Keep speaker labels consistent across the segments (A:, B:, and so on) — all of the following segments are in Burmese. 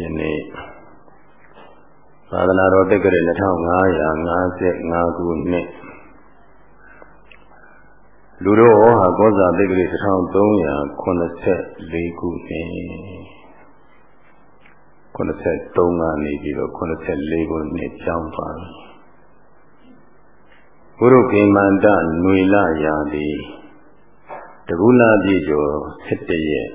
A: ယနေ့သာသနာတော်တက္ကရာ2555ခုနှစ်လူတော်ဟောကောဇာတက္ကရာ1384ခုနှစ်83ကနေပြီးတော့84ခုနှစ်ကျောင်းသွားပြီဘုရုကိမန္တຫນွေလရာသည်တကူလာပြည့်ကျော်17ရက်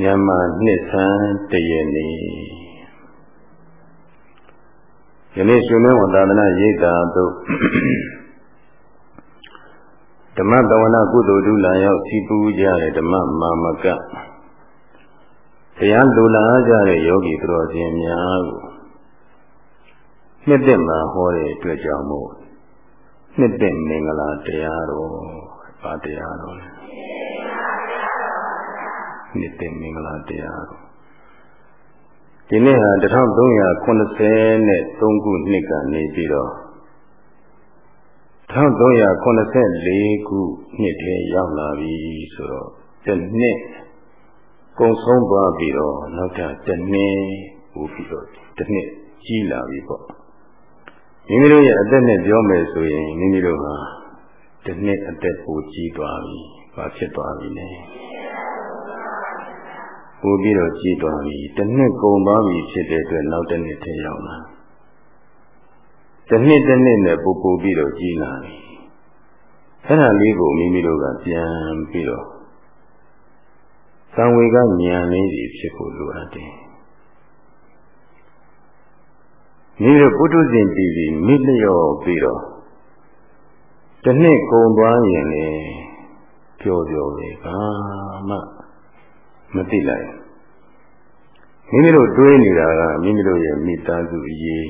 A: မြန်မာနှစ်ဆန်းတရက်နေ့ယနေ့ရှင်မင်းဝန္ဒနာရိတ်တာတို့ဓမ္မတဝနာကုသိုလ်ဒုလာရောက်စီပူကြတဲ့ဓမ္မမာမကတရားလူလာကြတဲ့ယောဂီသူတော်စင်များကိုနှစ်သက်မှာဟောတဲ့အတွက်ကြောင့်မို့နှစ်သက်မင်္ဂလာတရားတော်ပါတရားတော်လဲ နှစ်သက်မင်္ဂလာတရားတော်ဒီနေ့ဟာ1383ခုနှစ်ကနေပြီးတော့1384ခုနှစ်ထဲရောက်လာပြီဆိုတော့တစ်နှစ်ကုံဆုံးသွားပြီးတော့နောက်ထပ်တစ်နှစ်ပို့ပြီးတော့တစ်နှစ်ကြီးလာပြီပေါ့မိမိတို့ရဲ့အသက်နဲ့ပြောမယ်ဆိုရင်မိမိတို့ဟာတစ်နှစ်အသက်ပိုကြီးသွားပြီဘာဖြစ်သွားပြီလဲ ပို့ပြီးတော့ကြီးသွားပြီတစ်နှစ်ကုန်သွားပြီဖြစ်တဲ့အတွက်နောက်တစ်နှစ်ထဲရောက်လာတစ်နှစ်တစ်နှစ်နဲ့ပို့ပို့ပြီးတော့ကြီးလာပြီအဲ့ဒါလေးကိုမိမိတို့ကပြန်ပြီးတော့သံဝေကဉာဏ်လေးတွေဖြစ်ဖို့လိုအပ်တယ်မိတို့ပုထုဇဉ်တည်ပြီးမိလျော့ပြီးတော့တစ်နှစ်ကုန်သွားရင်လေပျော်ပျော်ပဲဘာမှ မသိလိုက်မိမိတို့တွေးနေတာကမိမိတို့ရဲ့မိသားစုအရေး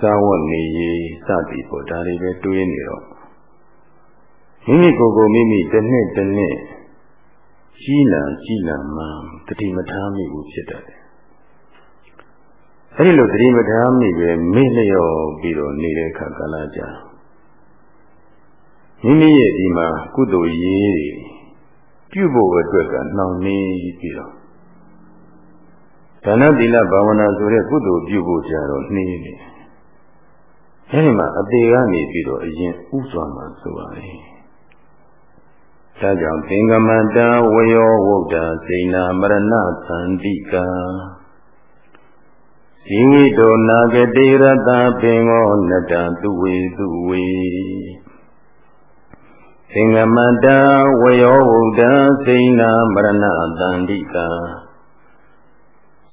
A: စာဝတ်နေရေးစသည်ပေါ့ဒါတွေပဲတွေးနေတော့မိမိကိုယ်ကိုမိမိတစ်နှစ်တစ်နှစ်ကြီးလာကြီးလာမှတတိမထားမိဘူးဖြစ်တတ်တယ်အဲဒီလိုတတိမထားမိပဲမေ့လျော့ပြီးတော့နေတဲ့အခါကလာကြမိမိရဲ့ဒီမှာကုသိုလ်ရေး ပြုဖို့အတွက်ကနှောင့်နှေးပြီးတော့ဒါနသီလဘာဝနာဆိုတဲ့ကုသိုလ်ပြုဖို့ကြတော့နှေးနေအဲဒီမှာအသေးကနေပြီးတော့အရင်ဥစွာမှဆိုပါလေဒါကြောင့်သင်္ကမတဝယောဝုဒ္ဓစေနာမရဏသန္တိကာဇီဝိတောနာဂတိရတပင်္ဂောနတသူဝေသူဝေ သင်္ကမတဝယောဝုဒ္ဓစေနာမရဏသန္တိကာ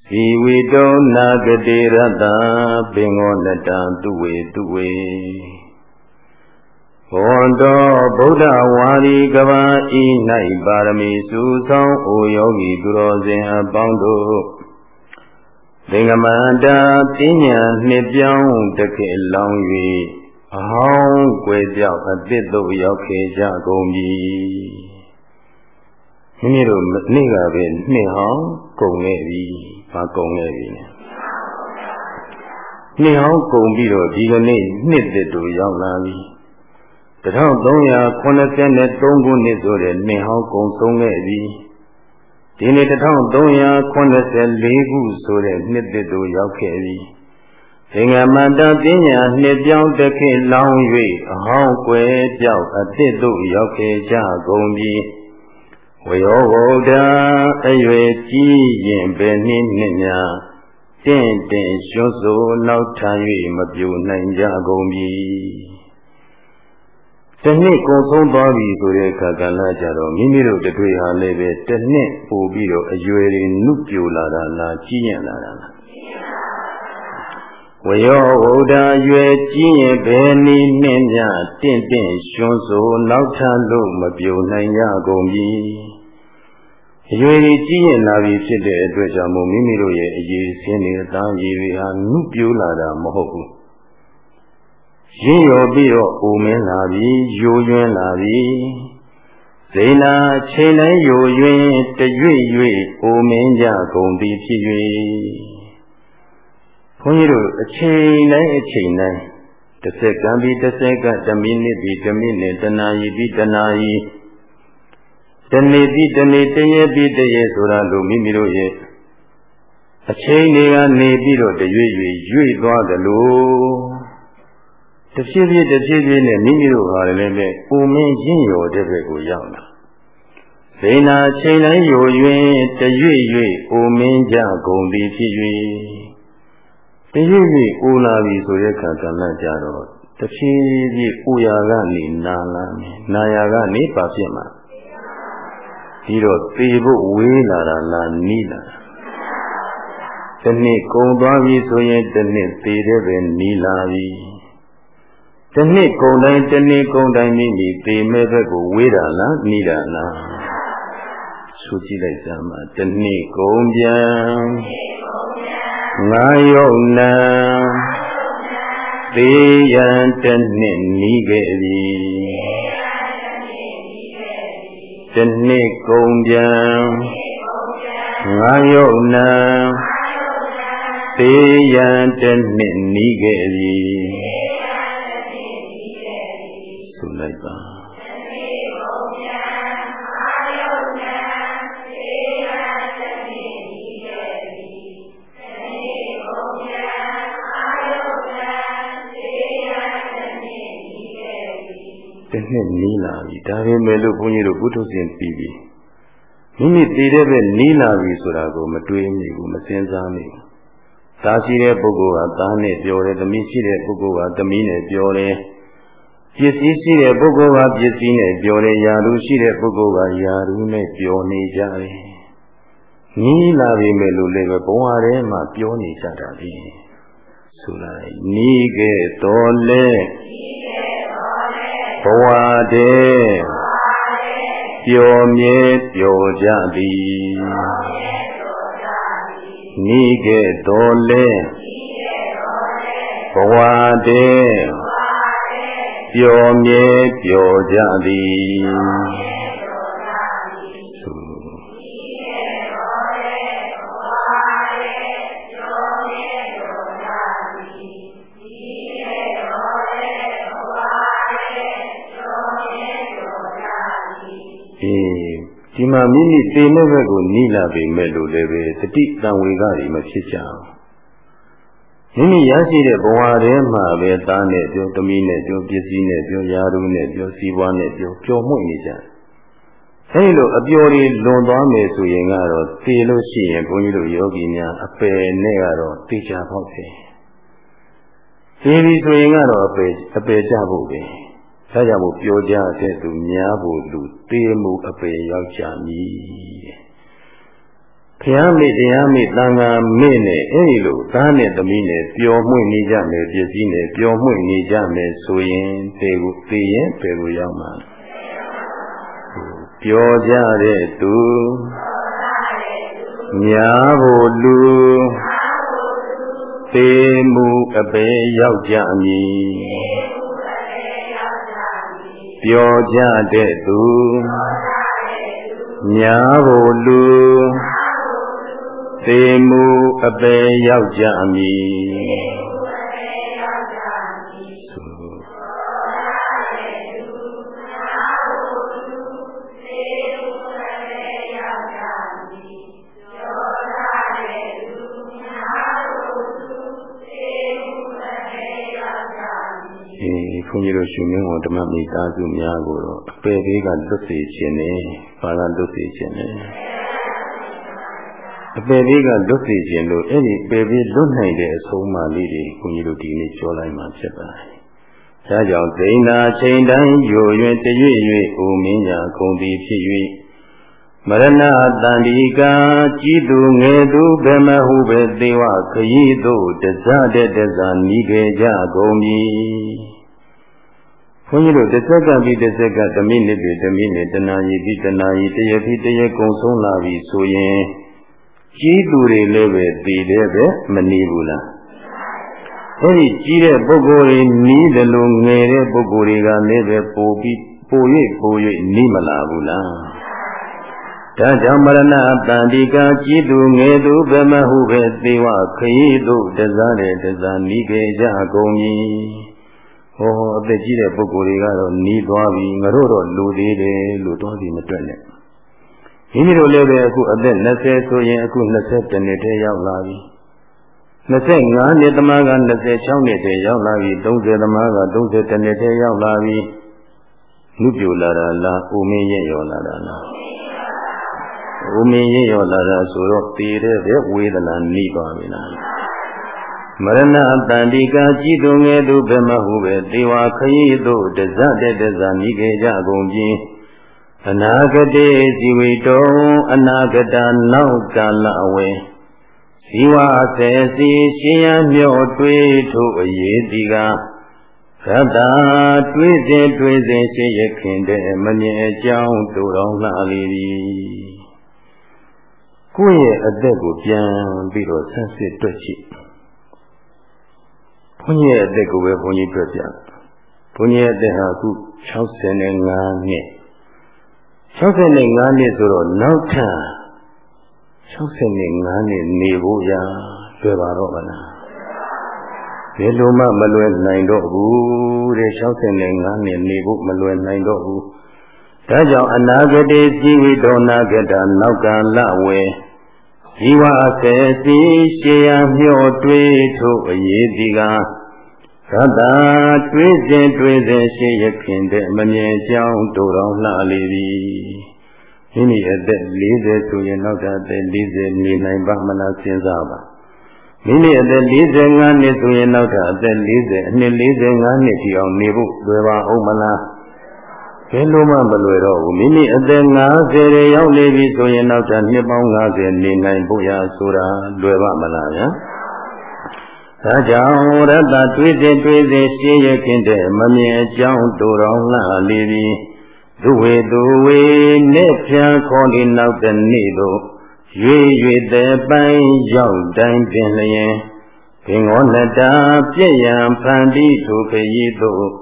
A: ဇီဝိတောနာဂတိရတပင်္ဂောနတသူဝေသူဝေဘဝန္တောဗုဒ္ဓဝါရီကဘာဤ၌ပါရမီစုဆောင်အိုယောဂီသူတော်စင်အပေါင်းတို့သင်္ကမန္တာပညာနှစ်ပြောင်းတခေလောင်း၍အဟောင်း ကွယ်ပြောက်အသစ်သို့ရောက်ခဲ့ကြကုန်ပြီမိမိတို့နေ့ကပဲနှစ်ဟောင်းကုန်ခဲ့ပြီဘာကုန်ခဲ့ပြီလဲနှစ်ဟောင်းကုန်ပြီးတော့ဒီကနေ့နှစ်သစ်တို့ရောက်လာပြီ1383ခုနှစ်ဆိုတဲ့နှစ်ဟောင်းကုံဆုံးခဲ့ပြီဒီနေ့1384ခုဆိုတဲ့နှစ်သစ်တို့ရောက်ခဲ့ပြီ သင်္ကမတပညာနှစ်ပြောင်းတစ်ခေတ်လောင်း၍အဟောင်းကွယ်ပြောက်အသစ်တို့ရောက်ခဲ့ကြကုန်ပြီဝယောဝုဒ္ဓအရွယ်ကြီးရင်ဘယ်နှင်းနှစ်များတင့်တင့်ရွှွဆိုနောက်ထမ်း၍မပြိုနိုင်ကြကုန်ပြီတစ်နှစ်ကုန်ဆုံးသွားပြီဆိုတဲ့အခါကလည်းကြတော့မိမိတို့တွေဟာလည်းပဲတစ်နှစ်ပို့ပြီးတော့အရွယ်တွေနုပြိုလာတာလားကြီးညံ့လာတာလား ဝယောဝုဒ္ဓရွယ်ကြီးရင်ဘယ်နည်းနှင့်မြတင့်တင့်ရွှွန်းဆိုနောက်ထလို့မပြိုနိုင်ရကုန်ပြီအရွယ်ကြီးရင်လာပြီဖြစ်တဲ့အတွက်ကြောင့်မို့မိမိတို့ရဲ့အရေးစင်းနေသားရည်တွေဟာနုပြိုလာတာမဟုတ်ဘူးရင်းရောပြီးတော့အိုမင်းလာပြီယိုယွင်းလာပြီဇေနာချိန်တိုင်းယိုယွင်းတရွေ့၍အိုမင်းကြကုန်သည်ဖြစ်၍ ဘုန်းကြီးတို့အချိန်တိုင်းအချိန်တိုင်းတစ်စက္ကန့်ပြီးတစ်စက္ကန့်တစ်မိနစ်ပြီးတစ်မိနစ်တစ်နာရီပြီးတစ်နာရီတနေ့ပြီးတနေ့တရက်ပြီးတရက်ဆိုတာလို့မိမိတို့ရဲ့အချိန်တွေကနေပြီးတော့တရွေ့ရွေ့ရွေ့သွားသလိုတဖြည်းဖြည်းတဖြည်းဖြည်းနဲ့မိမိတို့ဟာလည်းပဲပုံမင်းရင့်ရော်တဲ့ဘက်ကိုရောက်လာဇေနာချိန်တိုင်းယို၍တရွေ့ရွေ့အိုမင်းကြကုန်သည်ဖြစ်၍ တရွေ့ရွေ့အိုလာပြီဆိုတဲ့ခါကလည်းကြတော့တဖြည်းဖြည်းအိုရာကနေနာလာမယ်နာရာကနေပါဖြစ်မှာဒီတော့သေဖို့ဝေးလာတာလားနီးလာတာတနှစ်ကုံသွားပြီဆိုရင်တနှစ်သေးတဲ့ပဲနီးလာပြီတနှစ်ကုံတိုင်းတနှစ်ကုံတိုင်းမိမိသေမဲ့ဘက်ကိုဝေးတာလားနီးတာလားဆိုကြည့်လိုက်စမ်းပါတနှစ်ကုံပြန် ငါယုံနာသေရန်တနှစ်နီးခဲ့ပြီတနှစ်ကုံပြန်ငါယုံနာသေရန်တနှစ်နီးခဲ့ပြီဆိုလိုက်ပါ နှစ်နီးလာပြီဒါပေမဲ့လို့ဘုန်းကြီးတို့ဘုထုရှင်ပြီးပြီမိမိတည်တဲ့ဘက်နီးလာပြီဆိုတာကိုမတွေးမိဘူးမစင်စားမိဘူးသားရှိတဲ့ပုဂ္ဂိုလ်ကသားနဲ့ပြောတယ်သမီးရှိတဲ့ပုဂ္ဂိုလ်ကသမီးနဲ့ပြောတယ်ပစ္စည်းရှိတဲ့ပုဂ္ဂိုလ်ကပစ္စည်းနဲ့ပြောတယ်ယာလူရှိတဲ့ပုဂ္ဂိုလ်ကယာလူနဲ့ပြောနေကြတယ်နီးလာပြီမဲ့လို့လည်းပဲဘဝထဲမှာပြောနေကြတာဒီဆိုလိုက်နီးခဲ့တော်လဲ ဘဝတည်းပျော်မြဲပျော်ကြသည်နိကေတော်လဲဘဝတည်းပျော်မြဲပျော်ကြသည် ဒီမှာမိမိသေမဲ့ဘက်ကိုနိလာပေမဲ့လို့လည်းပဲတတိတံဝေကတွေမဖြစ်ကြဘူးမိမိရရှိတဲ့ဘဝထဲမှာပဲသားနဲ့ပြောသမီးနဲ့ပြောပစ္စည်းနဲ့ပြောယာရုနဲ့ပြောစီးပွားနဲ့ပြောပျော်မွေ့နေကြအဲဒီလိုအပျော်တွေလွန်သွားမယ်ဆိုရင်ကတော့သေလို့ရှိရင်ဘုန်းကြီးတို့ယောဂီများအပယ်နဲ့ကတော့သိချပေါက်တယ်သေပြီဆိုရင်ကတော့အပယ်အပယ်ကြဖို့ပဲ ဒါကြောင့်မို့ပြောကြတဲ့သူများဖို့လူတေးမှုအပေရောက်ကြမည်ဘုရားမေတရားမေတန်ခါမေနဲ့အဲဒီလိုသားနဲ့သမီးနဲ့ပျော်မွေ့နေကြမယ်ပစ္စည်းနဲ့ပျော်မွေ့နေကြမယ်ဆိုရင်တေကိုတေရင်ဘယ်ကိုရောက်မှာပျော်ကြတဲ့သူများဖို့လူသေမှုအပေရောက်ကြမည် ပျော်ကြတဲ့သူများဖို့လူသေမှုအပေရောက်ကြမည် ရှင်မင်းဝန်ဓမ္မမိသားစုများကိုတော့အပေလေးကလွတ်စေခြင်းနဲ့ဘာကလွတ်စေခြင်းနဲ့အပေလေးကလွတ်စေခြင်းလို့အဲ့ဒီပေလေးလွတ်နိုင်တဲ့အဆုံးအမလေးတွေခွန်ကြီးတို့ဒီနေ့ပြောလိုက်မှဖြစ်ပါတယ်။ဒါကြောင့်ဒိဏချိန်တိုင်းယို၍တရွေ့၍အိုမင်းညာကုန်သည်ဖြစ်၍မရဏတန္တိကာကြည်သူငယ်သူဗမဟုပဲသေဝခရီးသို့တဇတဲ့တဇာနီးခဲ့ကြကုန်ပြီ။ ဘုန်းကြီးတို့တစ်စက္ကန့်ပြီးတစ်စက္ကန့်တစ်မိနစ်ပြီးတစ်မိနစ်တနာရီပြီးတနာရီတရက်ပြီးတရက်ကုံဆုံးလာပြီဆိုရင်ကြီးသူတွေလည်းပဲတည်တယ်ပဲမနေဘူးလားအဲ့ဒီကြီးတဲ့ပုဂ္ဂိုလ်တွေနီးတယ်လို့ငယ်တဲ့ပုဂ္ဂိုလ်တွေကလည်းပဲပိုပြီးပို၍ပို၍နီးမလာဘူးလားဒါကြောင့်မရဏတန်တိကကြီးသူငယ်သူဗမဟုပဲသေဝခရီးတို့တစားတဲ့တစားနီးခဲ့ကြကုန်၏ ဟောအသက်ကြီးတဲ့ပုဂ္ဂိုလ်တွေကတော့နီးသွားပြီငါတို့တော့လူသေးတယ်လို့တော့ဒီမတွက်နဲ့မိမိတို့လည်းပဲအခုအသက်20ဆိုရင်အခု20နှစ်တည်းရောက်လာပြီ25နှစ်သမားက26နှစ်တည်းရောက်လာပြီ30သမားက30နှစ်တည်းရောက်လာပြီလူပြိုလာတာလားဦးမင်းရဲ့ရောလာတာလားဦးမင်းရဲ့ရောလာတာဆိုတော့တည်တဲ့ပဲဝေဒနာနှိပါပြီလား မရဏတန္တိကာကြည်သူငယ်သူဘယ်မှဟုပဲတေဝခရီးတို့တဇတဲ့တဇမိခဲ့ကြကုန်ပြီအနာဂတေဇီဝိတောအနာဂတနောက်ကာလအဝေဇီဝအစေစီရှင်ရမြော့တွေးထို့အရေးဒီကသတ္တာတွေးစဉ်တွေးစဉ်ရှိရခင်တဲ့မမြင်အကြောင်းတူတော်လှလေသည်ကိုယ့်ရဲ့အသက်ကိုပြန်ပြီးတော့ဆန်းစစ်တွက်ကြည့် ဘုန်းကြီးရဲ့အသက်ကိုပဲဘုန်းကြီးတွေ့ပြဘုန်းကြီးရဲ့အသက်ဟာအခု65နှစ်65နှစ်ဆိုတော့နောက်ထပ်65နှစ်နေဖို့ရာလွယ်ပါတော့မလားဘယ်လိုမှမလွယ်နိုင်တော့ဘူးတဲ့65နှစ်နေဖို့မလွယ်နိုင်တော့ဘူးဒါကြောင့်အနာဂတေဇီဝိတောနာဂတနောက်ကလဝေ ဇီဝအစေစီရှေယမျှော်တွေးထို့အရေးဒီကသတ္တာတွေးစဉ်တွေးစဉ်ရှိရခင်တဲ့မမြင်ကြောင်းတို့တော်လှလေသည်မိမိအသက်40ဆိုရင်နောက်ထပ်အသက်40နေနိုင်ပါမလားစဉ်းစားပါမိမိအသက်45နှစ်ဆိုရင်နောက်ထပ်အသက်40အနှစ်45နှစ်ထိအောင်နေဖို့လွယ်ပါအောင်မလား ဘယ်လိုမှမလွယ်တော့ဘူးမိမိအသက်50ရေရောက်နေပြီဆိုရင်နောက်ထပ်နှစ်ပေါင်း50နေနိုင်ဖို့ရာဆိုတာလွယ်ပါမလားဗျာဒါကြောင့်ရတ္တတွေးစေတွေးစေရှင်းရခင်တဲ့မမြင်အကြောင်းတူတော်လှလေသည်သူဝေသူဝေနဲ့ဖြံခေါ်ဒီနောက်တဲ့နေ့တို့ရွေရွေတဲ့ပိုင်းရောက်တိုင်းပင်လျင်ဘင်္ဂောနတာပြည့်ရန်ဖန်တီးထိုခရီးတို့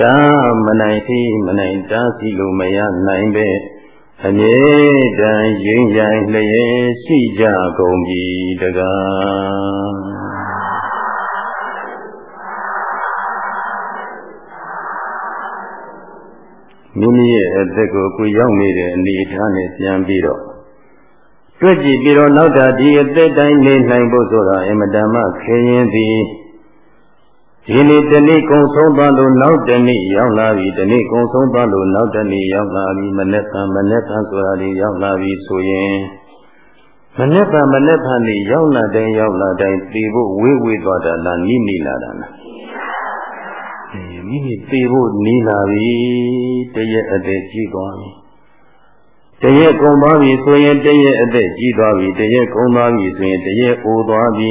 A: တာမနိုင်သီးမနိုင်တာစီလိုမရနိုင်ပဲအမြဲတမ်းရင်ရိုင်လျက်ရှိကြကုန်ပြီတကားမိမိရဲ့အသက်ကိုကိုရောက်နေတဲ့အနေအထားနဲ့ပြန်ပြီးတော့တွေ့ကြည့်ပြီးတော့နောက်တာဒီအသက်တိုင်းနေနိုင်ဖို့ဆိုတာအမတန်မှခရင်ရင်သည် ဒီနေ့တနေ့ကုံဆုံးသွားလို့နောက်တနေ့ရောက်လာပြီတနေ့ကုံဆုံးသွားလို့နောက်တနေ့ရောက်လာပြီမနေ့ကမနေ့ကဆိုတာလေးရောက်လာပြီဆိုရင်မနေ့ကမနေ့ကနေ့ရောက်လာတဲ့ရောက်လာတိုင်းသိဖို့ဝေးဝေးသွားတာလားနိနိလာတာလားမိမိသိဖို့နီးလာပြီတရက်အသက်ကြီးသွားပြီတရက်ကုန်သွားပြီဆိုရင်တရက်အသက်ကြီးသွားပြီတရက်ကုန်သွားပြီဆိုရင်တရက်အိုသွားပြီ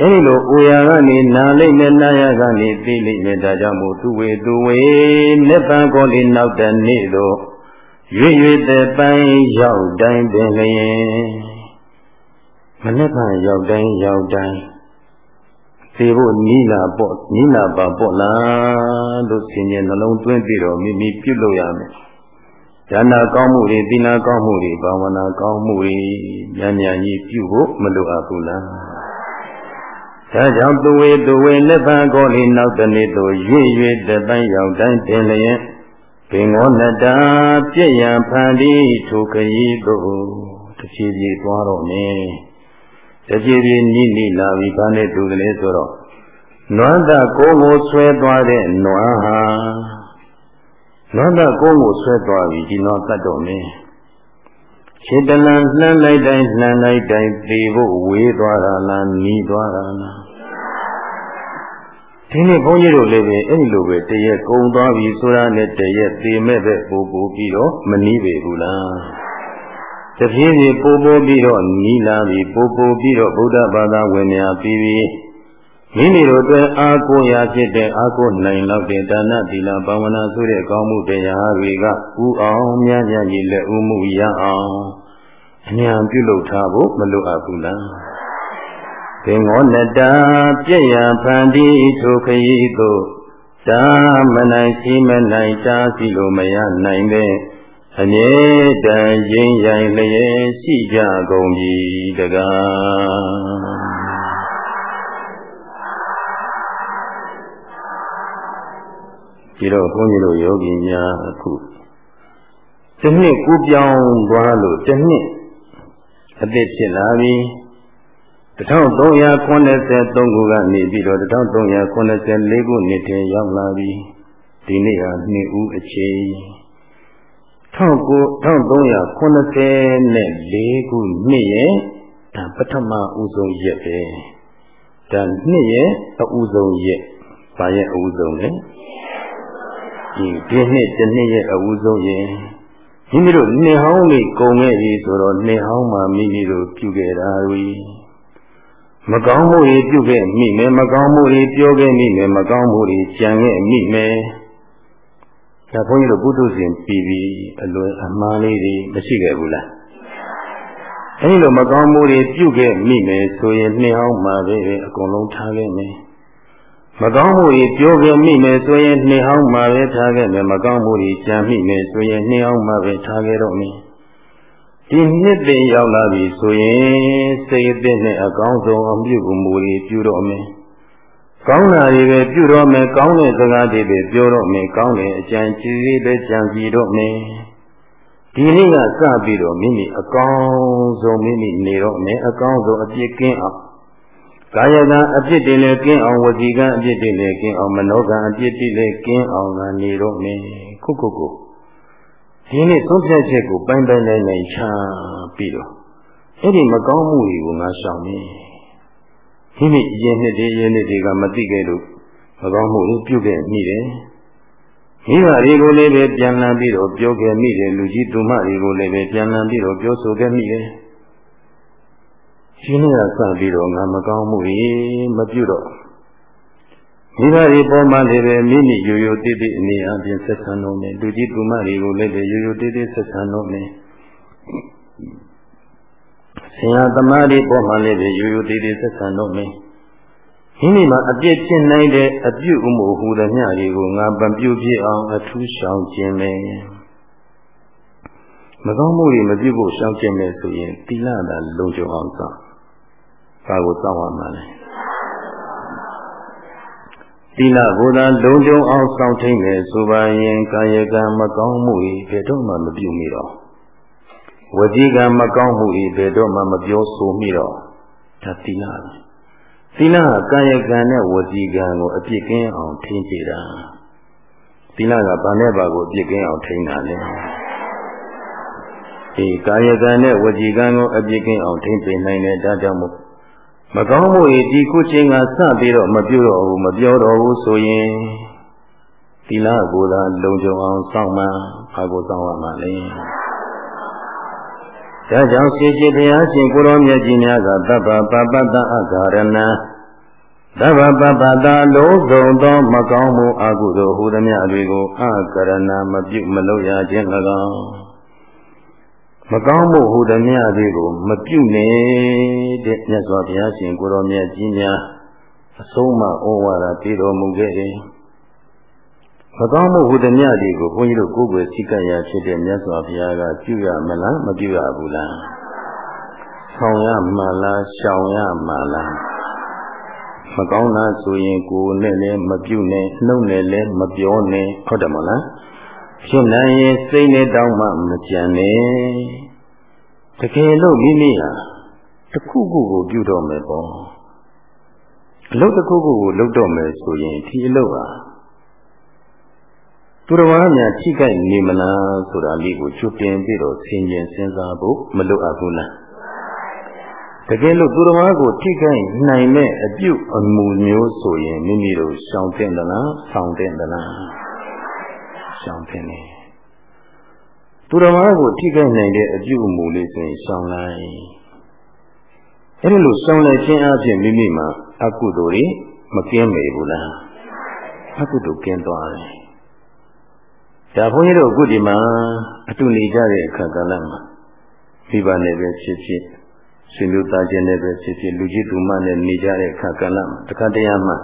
A: အဲဒီလိုအိုရာကနေနာလိမ့်နဲ့နာရကနေသိလိမ့်နဲ့ဒါကြောင့်မို့သူဝေသူဝေနိဗ္ဗာန်ကိုလေးနောက်တဲ့နေ့တော့ရွေ့ရွေ့တဲ့ပိုင်းရောက်တိုင်းပင်လျင်မနေ့ကရောက်တိုင်းရောက်တိုင်းသေဖို့နီးလာပေါ့နီးလာပါပေါ့လားလို့ဆင်ញင်နှလုံးသွင်းပြီးတော့မိမိပြုလုပ်ရမယ်။ဉာဏကောင်းမှုတွေသီလကောင်းမှုတွေဘာဝနာကောင်းမှုတွေဉာဏ်ဉာဏ်ကြီးပြုဖို့မလိုအပ်ဘူးလား။ ဒါကြောင့်သူဝေသူဝေလက်ပံကိုလေးနောက်တနေ့သို့ရွေ့ရွေ့တပိုင်းရောက်တိုင်းတင်လျင်ဘင်္ဂောနတာပြည့်ရန်ဖန်ဒီထိုခရီးသို့တဖြည်းဖြည်းသွားတော့မယ်။တပြေးပြေးနိနိလာပြီးဘာနဲ့တူတယ်လဲဆိုတော့နွမ်းတကိုယ်ကိုဆွဲသွားတဲ့နွမ်းဟာနွမ်းတကိုယ်ကိုဆွဲသွားပြီဒီနွမ်းတတ်တော့မင်း ခြေတလန်လှမ်းလိုက်တိုင်းလှမ်းလိုက်တိုင်းသေဖို့ဝေးသွားတာလားနီးသွားတာလားဒီနေ့ဘုန်းကြီးတို့လည်းပဲအဲ့လိုပဲတရက်ကုံသွားပြီဆိုတာနဲ့တရက်သေမဲ့ပဲပူပူပြီးတော့မနီးပေဘူးလားတဖြည်းဖြည်းပို့ပို့ပြီးတော့နီးလာပြီးပို့ပို့ပြီးတော့ဗုဒ္ဓဘာသာဝင်များပြီးပြီး မိမိတို့အတွက်အာကိုရာဖြစ်တဲ့အာကိုနိုင်လောက်တဲ့ဒါနသီလဘာဝနာဆိုတဲ့ကောင်းမှုတရားတွေကဥအောင်များများကြီးလက်ဥမှုရအောင်အမြန်ပြုလုပ်ထားဖို့မလိုအပ်ဘူးလားသင်္ဃောနတာပြည့်ရန်ဖန်တီးထိုခရီးသို့သာမနိုင်ရှိမနိုင်တာစီလိုမရနိုင်ပဲအမြဲတမ်းရင်ရိုင်လျက်ရှိကြကုန်ပြီတကား ဒီတော့ဘုန်းကြီးတို့ယောဂီများအခုတစ်နှစ်ကူးပြောင်းသွားလို့တစ်နှစ်အသက်ဖြစ်လာပြီ1383ခုကနေပြီးတော့1384ခုနှစ်ထဲရောက်လာပြီဒီနေ့ဟာနှစ်ဦးအချိန်1384ခုနှစ်ရဲ့ဒါပထမဦးဆုံးရက်ပဲဒါနှစ်ရဲ့အဦးဆုံးရက်ဘာရဲ့အဦးဆုံးလဲ ဒီဒီနှစ်တစ်နှစ်ရဲ့အဦးဆုံးရက်မိမိတို့နှစ်ဟောင်းလေးကုန်ခဲ့ပြီဆိုတော့နှစ်ဟောင်းမှာမိမိတို့ပြုခဲ့တာတွေမကောင်းမှုတွေပြုခဲ့မိမယ်မကောင်းမှုတွေပြောခဲ့မိမယ်မကောင်းမှုတွေကြံခဲ့မိမယ်ဒါဘုန်းကြီးတို့ပုထုဇဉ်ပြီးပြီးအလွယ်အမှားလေးတွေမရှိခဲ့ဘူးလားအဲဒီလိုမကောင်းမှုတွေပြုခဲ့မိမယ်ဆိုရင်နှစ်ဟောင်းမှာပဲအကုန်လုံးထားခဲ့မယ် မကောင်းမှုတွေပြောခဲ့မိမယ်ဆိုရင်နှစ်ဟောင်းမှာပဲထားခဲ့မယ်မကောင်းမှုတွေကြံမိမယ်ဆိုရင်နှစ်ဟောင်းမှာပဲထားခဲ့တော့မယ်ဒီနှစ်သိရောက်လာပြီဆိုရင်စိတ်အသစ်နဲ့အကောင်းဆုံးအပြုအမူတွေပြုတော့မယ်ကောင်းတာတွေပဲပြုတော့မယ်ကောင်းတဲ့စကားတွေပဲပြောတော့မယ်ကောင်းတဲ့အကြံကြည်တွေပဲကြံစီတော့မယ်ဒီနေ့ကစပြီးတော့မိမိအကောင်းဆုံးမိမိနေတော့မယ်အကောင်းဆုံးအပြစ်ကင်းအောင် ကာယကံအပြစ်တွေလည်းကင်းအောင်ဝစီကံအပြစ်တွေလည်းကင်းအောင်မနောကံအပြစ်တွေလည်းကင်းအောင်ကနေတော့မယ်ခုခုခုဒီနေ့သုံးဖြတ်ချက်ကိုပိုင်းပိုင်းနိုင်နိုင်ချပြီးတော့အဲ့ဒီမကောင်းမှုတွေကိုငါရှောင်နေဒီနေ့အရင်နှစ်တည်းရင်နှစ်တည်းကမသိခဲ့လို့မကောင်းမှုတွေပြုခဲ့မိတယ်မိဘတွေကိုလည်းပဲပြန်လည်ပြီးတော့ပြောခဲ့မိတယ်လူကြီးသူမတွေကိုလည်းပဲပြန်လည်ပြီးတော့ပြောဆိုခဲ့မိတယ် ဒီနေ့ကစပြီးတော့ငါမကောင်းမှုတွေမပြုတော့မိဘတွေပေါ်မှာလည်းပဲမိမိရိုးရိုးတိတိအနေအချင်းဆက်ဆံလို့မယ်လူကြီးသူမတွေကိုလည်းပဲရိုးရိုးတိတိဆက်ဆံလို့မယ်ဆရာသမားတွေပေါ်မှာလည်းပဲရိုးရိုးတိတိဆက်ဆံလို့မယ်မိမိမှာအပြစ်ဖြစ်နိုင်တဲ့အပြုအမူဟူသည်မျှတွေကိုငါပံပြုဖြစ်အောင်အထူးရှောင်ခြင်းပဲမကောင်းမှုတွေမပြုဖို့ရှောင်ခြင်းပဲဆိုရင်တိလတာလုံခြုံအောင်စောင့် ဘာကိုစောင့်ရမှာလဲသီလကိုယ်သာလုံခြုံအောင်စောင့်ထိန်မယ်ဆိုပါရင်ကာယကံမကောင်းမှု၏ဘယ်တော့မှမပြုမိတော့ဝစီကံမကောင်းမှု၏ဘယ်တော့မှမပြောဆိုမိတော့ဒါသီလသီလကကာယကံနဲ့ဝစီကံကိုအပြစ်ကင်းအောင်ထိန်းကြတာသီလကဘာနဲ့ဘာကိုအပြစ်ကင်းအောင်ထိန်းတာလဲဒီကာယကံနဲ့ဝစီကံကိုအပြစ်ကင်းအောင်ထိန်းပေးနိုင်တဲ့ဒါကြောင့်မို့ မကောင်းမှုတွေဒီခုချိန်ကစပြီးတော့မပြုတော့ဘူးမပြောတော့ဘူးဆိုရင်သီလကိုယ်သာလုံခြုံအောင်စောင့်မှဘာကိုစောင့်ရမှာလဲဒါကြောင့်စေจิตဘုရားရှင်ကိုရောမြတ်ကြီးများကသဗ္ဗပပတ္တအဂါရဏသဗ္ဗပပတ္တလုံးစုံသော မကောင်းမှုအကုသိုလ်ဟူသည်များတွေကိုအကရဏမပြုမလုပ်ရခြင်း၎င်း မကောင်းမှုဟူသည်များတွေကိုမပြုနဲ့တဲ့မြတ်စွာဘုရားရှင်ကိုရောမြတ်ကြီးများအဆုံးမဩဝါဒပေးတော်မူခဲ့တယ်မကောင်းမှုဟူသည်များတွေကိုဘုန်းကြီးတို့ကိုယ်ွယ်စိတ်ကရဖြစ်တဲ့မြတ်စွာဘုရားကပြုရမလားမပြုရဘူးလားဆောင်ရမှလားရှောင်ရမှလားမကောင်းတာဆိုရင်ကိုယ်နဲ့လည်းမပြုနဲ့နှုတ်နဲ့လည်းမပြောနဲ့ဟုတ်တယ်မလား ဖြစ်နိုင်ရင်စိတ်နဲ့တောင်းမှမကြံနဲ့တကယ်လို့မိမိဟာတစ်ခုခုကိုပြုတော့မယ်ပေါ့အလုပ်တစ်ခုခုကိုလုပ်တော့မယ်ဆိုရင်ဒီအလုပ်ဟာသူတော်ဘာများထိခိုက်နေမလားဆိုတာလေးကိုချွတ်တင်ပြီးတော့ဆင်ခြင်စဉ်းစားဖို့မလိုအပ်ဘူးလားတကယ်လို့သူတော်ဘာကိုထိခိုက်နိုင်မဲ့အပြုအမူမျိုးဆိုရင်မိမိတို့ရှောင်တဲ့သလားဆောင်တဲ့သလား ရှောင်တဲ့နေသူတော်ဘာကိုထိခိုက်နိုင်တဲ့အပြုအမူလေးဆိုရင်ရှောင်လိုက်အဲဒီလိုရှောင်လိုက်ခြင်းအပြင်မိမိမှာအကုသိုလ်တွေမကင်းမေဘူးလားအကုသိုလ်ကင်းသွားတယ်ဒါဘုန်းကြီးတို့အခုဒီမှာအတူနေကြတဲ့အခါကလည်းမှာဒီပါနဲ့ပဲဖြစ်ဖြစ်ရှင်လူသားချင်းနဲ့ပဲဖြစ်ဖြစ်လူကြီးသူမနဲ့နေကြတဲ့အခါကလည်းတခါတရံမှာ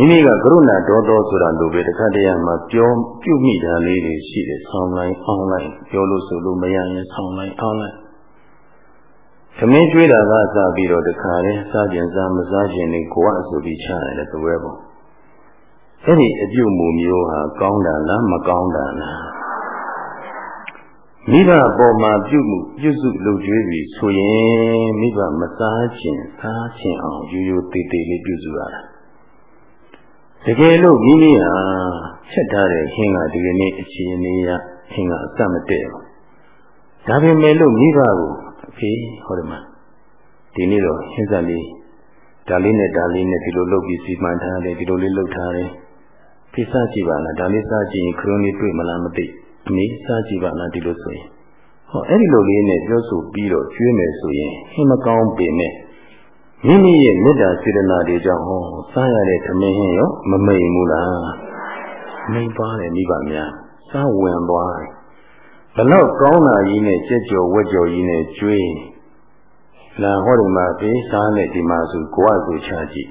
A: မိမိကကရုဏာဒေါသောဆိုတာလိုပဲတခါတရံမှာပြောပြုမိတာလေးတွေရှိတယ်ဆောင်းလိုက်အောင်းလိုက်ပြောလို့ဆိုလို့မရရင်ဆောင်းလိုက်အောင်းလိုက်သမင်းကျွေးတာကစပြီးတော့တခါလဲစားကျင်စားမစားကျင်နေကိုယ်အဆိုပြီးချရတယ်သပွဲပေါ့အဲ့ဒီအပြုတ်မူမျိုးဟာကောင်းတာလားမကောင်းတာလားမိဘပေါ်မှာပြုမှုပြုစုလုပ်ကြွေးပြီးဆိုရင်မိဘမစားခြင်းစားခြင်းအောင်ယူယူတည်တည်လေးပြုစုရတာ တကယ်လို့မိမိဟာချက်ထားတဲ့ဟင်းကဒီကနေ့အခြေအနေရဟင်းကအစမတည့်ဘူးဒါပေမဲ့လို့မိဘကိုအဖေဟောတယ်မှာဒီနေ့တော့ဟင်းစက်လေးဒါလေးနဲ့ဒါလေးနဲ့ဒီလိုလုပ်ပြီးစီမံထားတယ်ဒီလိုလေးလုပ်ထားတယ်ဖိစကြည့်ပါလားဒါလေးစားကြည့်ရင်ခရုံးလေးတွေ့မလားမသိအမေစားကြည့်ပါလားဒီလိုဆိုရင်ဟောအဲ့ဒီလိုလေးနဲ့ပြောဆိုပြီးတော့ကျွေးမယ်ဆိုရင်ဟင်းမကောင်းပေမဲ့ မိမိရဲ့မေတ္တာစေတနာတွေကြောင့်ဟောစားရတဲ့သမင်းဟင်းရောမမိန်ဘူးလားမိန်သွားတယ်မိဘများစားဝင်သွားတယ်ဘလောက်ကောင်းတာကြီးနဲ့ကြက်ကြော်ဝက်ကြော်ကြီးနဲ့ကျွေးလာဟောဒီမှာဖေးစားနဲ့ဒီမှာဆိုကိုယ်ကဆိုချကြည့်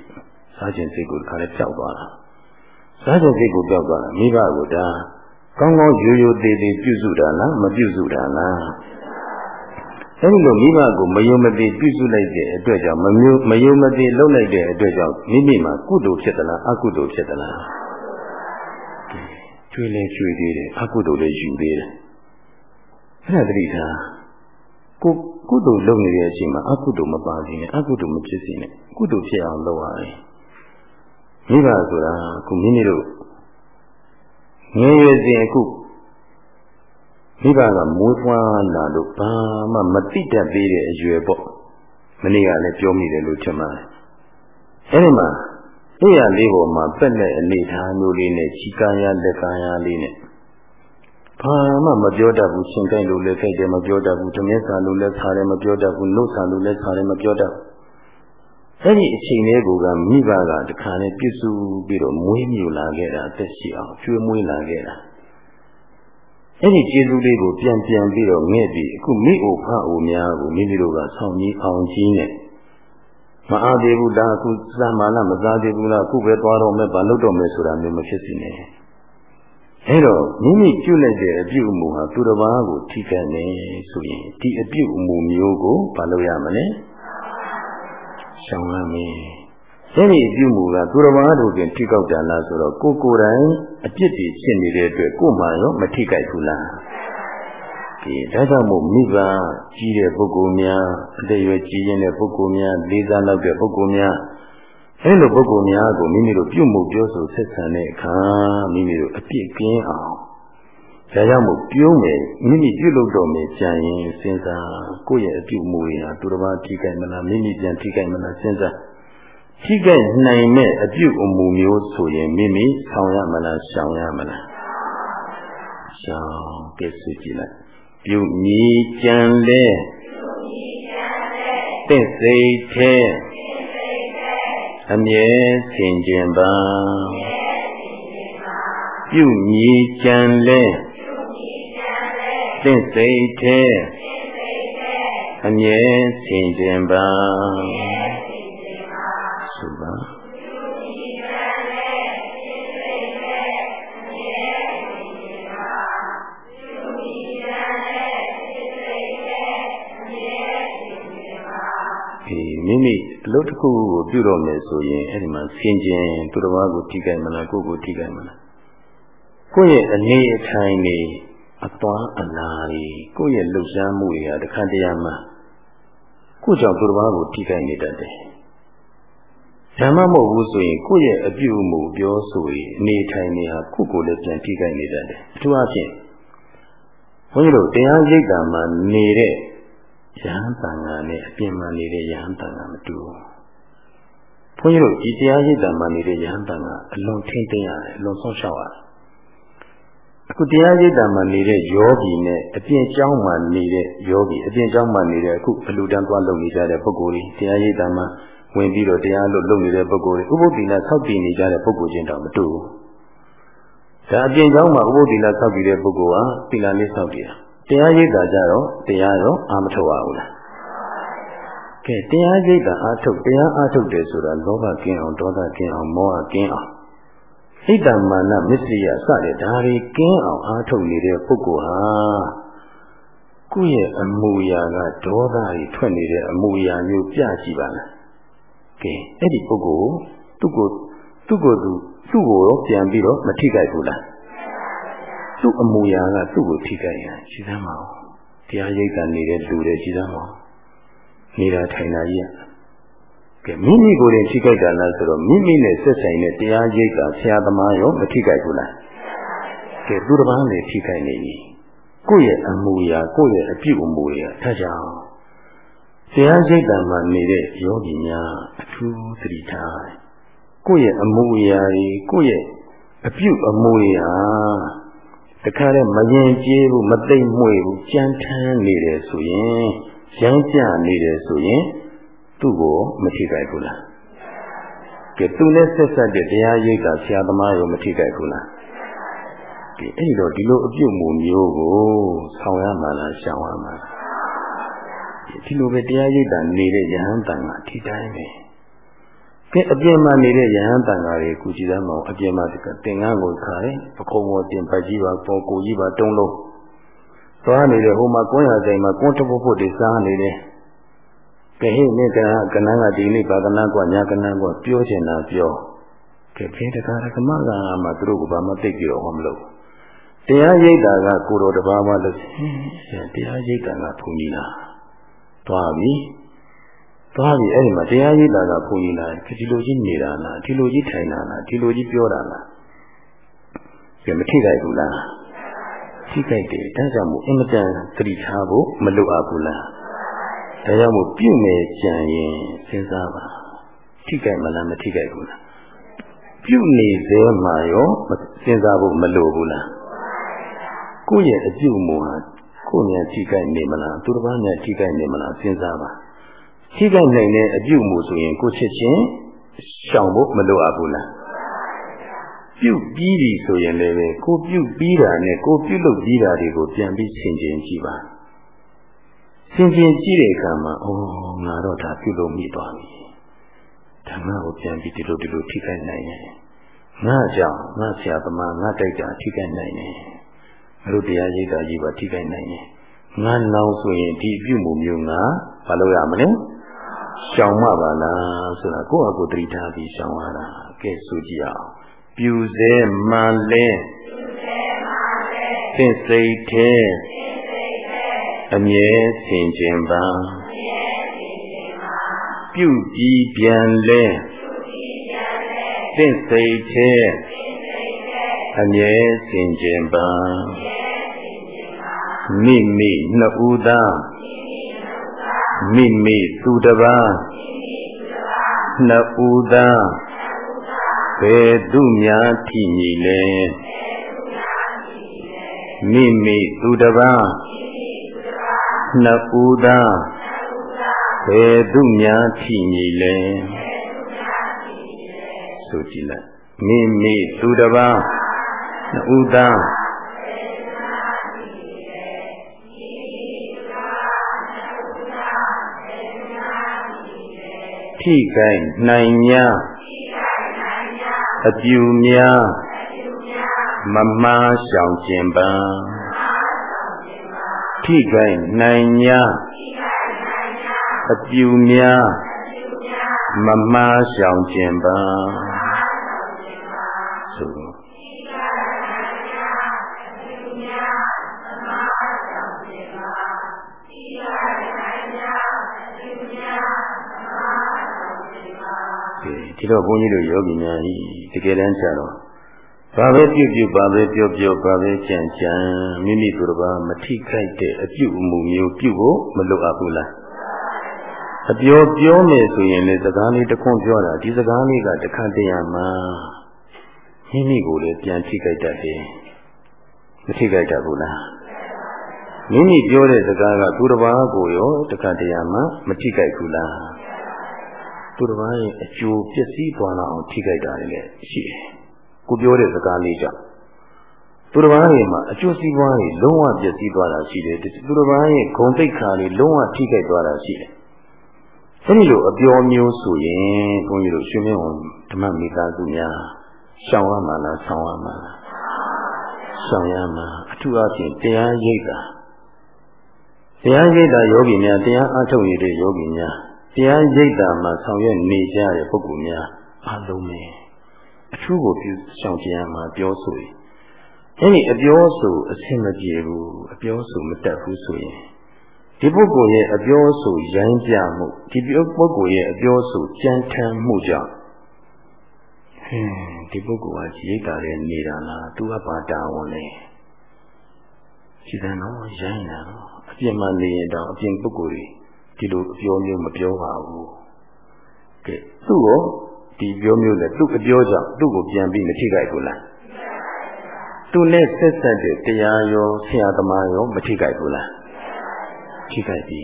A: စားခြင်းစိတ်ကိုခါလဲပျောက်သွားတာစားခြင်းစိတ်ကိုပျောက်သွားတာမိဘကဒါကောင်းကောင်းရိုးရိုးသေးသေးပြုစုတာလားမပြုစုတာလား အဲဒီလိုမိဘကိုမယုံမသိပြုစုလိုက်တဲ့အတွက်ကြောင့်မမျိုးမယုံမသိလုပ်လိုက်တဲ့အတွက်ကြောင့်မိမိမှာကုသိုလ်ဖြစ်သလားအကုသိုလ်ဖြစ်သလားကျွေးလဲကျွေးသေးတယ်အကုသိုလ်လည်းယူသေးတယ်အဲ့ဒါတတိထားကိုကုသိုလ်လုပ်နေတဲ့အချိန်မှာအကုသိုလ်မပါစေနဲ့အကုသိုလ်မဖြစ်စေနဲ့ကုသိုလ်ဖြစ်အောင်လုပ်ရတယ်မိဘဆိုတာခုမိမိတို့ငယ်ရွယ်စဉ်အခု မိဘကမွေးဖွားလာလို့ဘာမှမတိတတ်သေးတဲ့အရွယ်ပေါ့မနေ့ကလည်းပြောမိတယ်လို့ထင်ပါတယ်အဲဒီမှာအဲ့ရလေးပေါ်မှာပက်တဲ့အနေထားမျိုးလေးနဲ့ခြိကားရလက်ကားရလေးနဲ့ဘာမှမပြောတတ်ဘူးရှင်ကိုက်လို့လည်းကြိုက်တယ်မပြောတတ်ဘူးဓမြစာလို့လည်းခါတယ်မပြောတတ်ဘူးနှုတ်စာလို့လည်းခါတယ်မပြောတတ်ဘူးအဲ့ဒီအချိန်လေးကမိဘကတခါနဲ့ပြည့်စုံပြီးတော့မွေးမြူလာခဲ့တာအသက်ရှိအောင်ကျွေးမွေးလာခဲ့တာ အဲ့ဒီကျေးဇူးလေးကိုပြန်ပြန်ပြီးတော့ငဲ့ပြီးအခုမိအိုဖအိုများကိုမိမိတို့ကဆောင်းကြီးအောင်ကြီးနဲ့မအားသေးဘူးလားအခုစမ်းမာလားမစားသေးဘူးလားအခုပဲသွားတော့မယ်ဗာလုပ်တော့မယ်ဆိုတာမျိုးမဖြစ်စီနဲ့အဲ့တော့မိမိပြုလိုက်တဲ့အပြုအမူဟာသူတစ်ပါးကိုထိခိုက်နေဆိုရင်ဒီအပြုအမူမျိုးကိုမလုပ်ရမလဲရှောင်ရမယ် အဲ့ဒီအပြုမူကသူတစ်ပါးတို့ပြင်ထိကောက်ကြလားဆိုတော့ကိုကိုယ်တိုင်အပြစ်တွေဖြစ်နေတဲ့အတွက်ကိုယ်မှရောမထိခိုက်ဘူးလားဒီဒါကြောင့်မို့မိဘကြီးတဲ့ပုဂ္ဂိုလ်များအတရွယ်ကြီးရင်တဲ့ပုဂ္ဂိုလ်များလေးစားလောက်တဲ့ပုဂ္ဂိုလ်များအဲလိုပုဂ္ဂိုလ်များကိုမိမိတို့ပြုမှုပြောဆိုဆက်ဆံတဲ့အခါမိမိတို့အပြစ်ကင်းအောင်ဒါကြောင့်မို့ပြုံးမယ်မိမိပြုလုပ်တော်မယ်ကြံရင်စဉ်းစားကိုယ့်ရဲ့အပြုမူတွေဟာသူတစ်ပါးထိခိုက်မလားမိမိပြန်ထိခိုက်မလားစဉ်းစား ထိခိုက်နိုင်မဲ့အပြုအမူမျိုးဆိုရင်မိမိဆောင်ရမလားရှောင်ရမလားရှောင်ပြည့်စုံကြည့်လိုက်ပြုမြည်ကြံလဲတင့်စိတ်ထဲအမြဲဆင်ခြင်ပါပြုမြည်ကြံလဲသင့်စိတ်ထဲအမြဲဆင်ခြင်ပါ မိမိအလုပ်တစ်ခုကိုပြုတော့မယ်ဆိုရင်အဲ့ဒီမှာဆင်ခြင်သူတစ်ပါးကိုထိခိုက်မလားကိုယ့်ကိုထိခိုက်မလားကိုယ့်ရဲ့အနေအထိုင်နေအသွားအလာတွေကိုယ့်ရဲ့လှုပ်ရှားမှုတွေကတခါတရံမှာကိုယ့်ကြောင့်သူတစ်ပါးကိုထိခိုက်နေတတ်တယ်ဓမ္မမဟုတ်ဘူးဆိုရင်ကိုယ့်ရဲ့အပြုအမူပြောဆိုရင်အနေထိုင်နေဟာကိုယ့်ကိုယ်လည်းပြန်ထိခိုက်နေတတ်တယ်အထူးအဖြင့်ဘုန်းကြီးတို့တရားရိပ်တာမှာနေတဲ့ ယဟန်တန်ဃာနဲ့အပြင်မှာနေတဲ့ယဟန်တန်ဃာမတူဘူးဘုန်းကြီးတို့ဒီတရားရိပ်တာမှာနေတဲ့ယဟန်တန်ဃာအလွန်ထိမ့်သိမ်းရတယ်အလွန်ဆုံးရှောက်ရတယ်အခုတရားရိပ်တာမှာနေတဲ့ယောဂီနဲ့အပြင်ကျောင်းမှာနေတဲ့ယောဂီအပြင်ကျောင်းမှာနေတဲ့အခုအလူတန်းသွားလုပ်နေကြတဲ့ပုဂ္ဂိုလ်တွေတရားရိပ်တာမှာဝင်ပြီးတော့တရားလို့လုပ်နေတဲ့ပုဂ္ဂိုလ်တွေဥပုသ္တိလဆောက်တည်နေကြတဲ့ပုဂ္ဂိုလ်ချင်းတောင်မတူဘူးဒါအပြင်ကျောင်းမှာဥပုသ္တိလဆောက်တည်တဲ့ပုဂ္ဂိုလ်ဟာသီလလေးဆောက်တည်တာ တရားရိပ်တာကြတော့တရားရောအာမထုတ်ပါဘူးလားကဲတရားရိပ်တာအာထုတ်တရားအာထုတ်တယ်ဆိုတာလောဘကင်းအောင်ဒေါသကင်းအောင်မောဟကင်းအောင်ဣဒ္ဓမာနမစ္စရိယစတဲ့ဒါတွေကင်းအောင်အာထုတ်နေတဲ့ပုဂ္ဂိုလ်ဟာကိုယ့်ရဲ့အမူအရာကဒေါသတွေထွက်နေတဲ့အမူအရာမျိုးပြကြည့်ပါလားကဲအဲ့ဒီပုဂ္ဂိုလ်သူ့ကိုသူ့ကိုသူသူ့ကိုရောပြန်ပြီးတော့မထိခိုက်ဘူးလား သူ့အမူအရာကသူ့ကိုထိခိုက်ရင်ရှိသမ်းမအောင်တရားရိပ်တာနေတဲ့လူတွေကြည်သားမှာနေတာထိုင်တာကြီးကဲမိမိကိုယ်ရင်ထိခိုက်တာလားဆိုတော့မိမိနဲ့ဆက်ဆိုင်တဲ့တရားရိပ်တာဆရာသမားရောမထိခိုက်ဘူးလားကဲသူတစ်ပါးနဲ့ထိခိုက်နေပြီကိုယ့်ရဲ့အမှုရာကိုယ့်ရဲ့အပြုအမူရာဒါကြောင့်တရားရိပ်တာမှာနေတဲ့ယောဂီများအထူးသတိထားကိုယ့်ရဲ့အမှုရာကိုယ့်ရဲ့အပြုအမူရာ တခါတည်းမရင်ကျေးဘူးမသိမ့်မွေ့ဘူးကြမ်းထမ်းနေတယ်ဆိုရင်ရမ်းကြနေတယ်ဆိုရင်သူ့ကိုမထိခိုက်ဘူးလားကဲသူနဲ့ဆက်ဆက်တဲ့တရားရိပ်တာဆရာသမားရောမထိခိုက်ဘူးလားကဲအဲ့တော့ဒီလိုအပြုတ်မှုမျိုးကိုဆောင်ရမှာလားရှောင်ရမှာလားဒီလိုပဲတရားရိပ်တာနေတဲ့ယဟန်တန်ကထိတိုင်းပဲ ကဲအပြင်မှာနေတဲ့ယဟန်တန်ဃာတွေကုကြည်သမောင်အပြင်မှာတင်ကန်းကိုခါတယ်ပခုံးပေါ်တင်ပတ်ကြီးပါပေါ်ကိုကြီးပါတုံးလုံးသွားနေတယ်ဟိုမှာကွန်းရဆိုင်မှာကွန်းတပုတ်ပုတ်တွေစားနေတယ်ကဲဟိနေကကနန်းကဒီနေ့ပါကနန်းကညာကနန်းကပြောချင်တာပြောကဲဖေးတကားကမကမှသူတို့ကဘာမှသိကြတော့မလို့တရားရိပ်တာကကိုတော်တပါးမှလို့တရားရိပ်တာကဘုန်းကြီးလားသွားပြီ သွားပြီအဲ့ဒီမှာတရားရိပ်တာကဘုန်းကြီးလားဒီလိုကြီးနေတာလားဒီလိုကြီးထိုင်တာလားဒီလိုကြီးပြောတာလားကဲမထိခိုက်ဘူးလားထိခိုက်တယ်ဒါကြောင့်မို့အင်မတန်သတိထားဖို့မလိုအပ်ဘူးလားဒါကြောင့်မို့ပြုမယ်ကြံရင်စဉ်းစားပါထိခိုက်မလားမထိခိုက်ဘူးလားပြုနေသေးမှရောစဉ်းစားဖို့မလိုဘူးလားကိုယ့်ရဲ့အပြုမူဟာကိုယ့်ဉာဏ်ထိခိုက်နေမလားသူတစ်ပါးဉာဏ်ထိခိုက်နေမလားစဉ်းစားပါ ထိခိုက်နိုင်တဲ့အပြုမူဆိုရင်ကိုချက်ချင်းရှောင်ဖို့မလိုအပ်ဘူးလားပြုတ်ပြီးပြီဆိုရင်လည်းပဲကိုပြုတ်ပြီးတာနဲ့ကိုပြုတ်လုပ်ပြီးတာတွေကိုပြန်ပြီးဆင်ခြင်ကြည့်ပါဆင်ခြင်ကြည့်တဲ့အခါမှာအော်ငါတော့ဒါပြုတ်လို့မိသွားပြီဓမ္မကိုပြန်ပြီးဒီလိုဒီလိုထိခိုက်နိုင်တယ်ငါကြောင့်ငါဆရာသမားငါတိုက်တာထိခိုက်နိုင်တယ်ငါတို့တရားရိပ်တာကြီးပါထိခိုက်နိုင်တယ်ငါနောင်ဆိုရင်ဒီပြုမှုမျိုးငါမလုပ်ရမလဲ ရှောင်မပါလားဆိုတာကိုယ့်အကိုသတိထားပြီးရှောင်ရတာကဲဆိုကြည့်အောင်ပြူစေမှန်လဲသင်စိတ်သေးအမြဲဆင်ခြင်းပါပြုပြီးပြန်လဲသင်စိတ်သေးအမြဲဆင်ခြင်းပါမိမိနှစ်ဦးသား မိမိသူတပါးနှစ်ဦးသားဘယ်သူများထိမြည်လဲမိမိသူတပါးနှစ်ဦးသားဘယ်သူများထိမြည်လဲဆိုကြည့်လိုက်မိမိသူတပါးနှစ်ဦးသား ထိခိုက်နိုင်냐အပြူများမမှားရှောင်ခြင်းပါထိခိုက်နိုင်냐အပြူများမမှားရှောင်ခြင်းပါ ဒီတော့ဘုန်းကြီးတို့ယောဂီများဤတကယ်တမ်းကျတော့ဘာပဲပြုပြုဘာပဲပြောပြောဘာပဲကြံကြံမိမိတို့တစ်ပါးမထိခိုက်တဲ့အပြုအမူမျိုးပြုဖို့မလိုအပ်ဘူးလားအပြောပြောမယ်ဆိုရင်လေစကားလေးတစ်ခွန်းပြောတာဒီစကားလေးကတခါတည်းရမှာမိမိကိုယ်လည်းပြန်ထိခိုက်တတ်တယ်မထိခိုက်တတ်ဘူးလားမိမိပြောတဲ့စကားကသူတစ်ပါးကိုရောတခါတည်းရမှာမထိခိုက်ဘူးလား သူတစ်ပါးရဲ့အကျိုးပျက်စီးသွားလောက်အောင်ထိခိုက်တာလည်းရှိတယ်။ကိုပြောတဲ့စကားလေးကြောင့်သူတစ်ပါးရဲ့မှာအကျိုးစီးပွားတွေလုံးဝပျက်စီးသွားတာရှိတယ်။သူတစ်ပါးရဲ့ဂုဏ်သိက္ခာတွေလုံးဝထိခိုက်သွားတာရှိတယ်။အဲဒီလိုအပြောမျိုးဆိုရင်ဘုန်းကြီးတို့ရှင်မင်းဝန်ဓမ္မမိသားစုများရှောင်ရမှာလားဆောင်းရမှာလားရှောင်ရမှာအထူးအဖြင့်တရားရိပ်တာတရားရိပ်တာယောဂီများတရားအထုတ်နေတဲ့ယောဂီများ တရားရိပ်တာမှာဆောင်ရွက်နေကြတဲ့ပုဂ္ဂိုလ်များအလုံးပဲအထူးကိုပြုဆောင်ကြရမှာပြောဆိုရင်အဲ့ဒီအပြောဆိုအဆင်မပြေဘူးအပြောဆိုမတတ်ဘူးဆိုရင်ဒီပုဂ္ဂိုလ်ရဲ့အပြောဆိုရိုင်းပြမှုဒီပုဂ္ဂိုလ်ရဲ့အပြောဆိုကြမ်းတမ်းမှုကြောင့်ဟင်းဒီပုဂ္ဂိုလ်ကရိတ်တာတဲ့နေတာလားသူကဘာတာဝန်လဲရှိတယ်နော်ရိုင်းတာနော်အပြင်မှာနေရင်တော့အပြင်ပုဂ္ဂိုလ်တွေ ဒီလိုအပြောမျိုးမပြောပါဘူးကဲသူ့ကိုဒီပြောမျိုးနဲ့သူ့အပြောကြောင့်သူ့ကိုပြန်ပြီးမထိခိုက်ဘူးလားသူနဲ့ဆက်ဆက်တဲ့တရားရောဆရာသမားရောမထိခိုက်ဘူးလားထိခိုက်ပြီ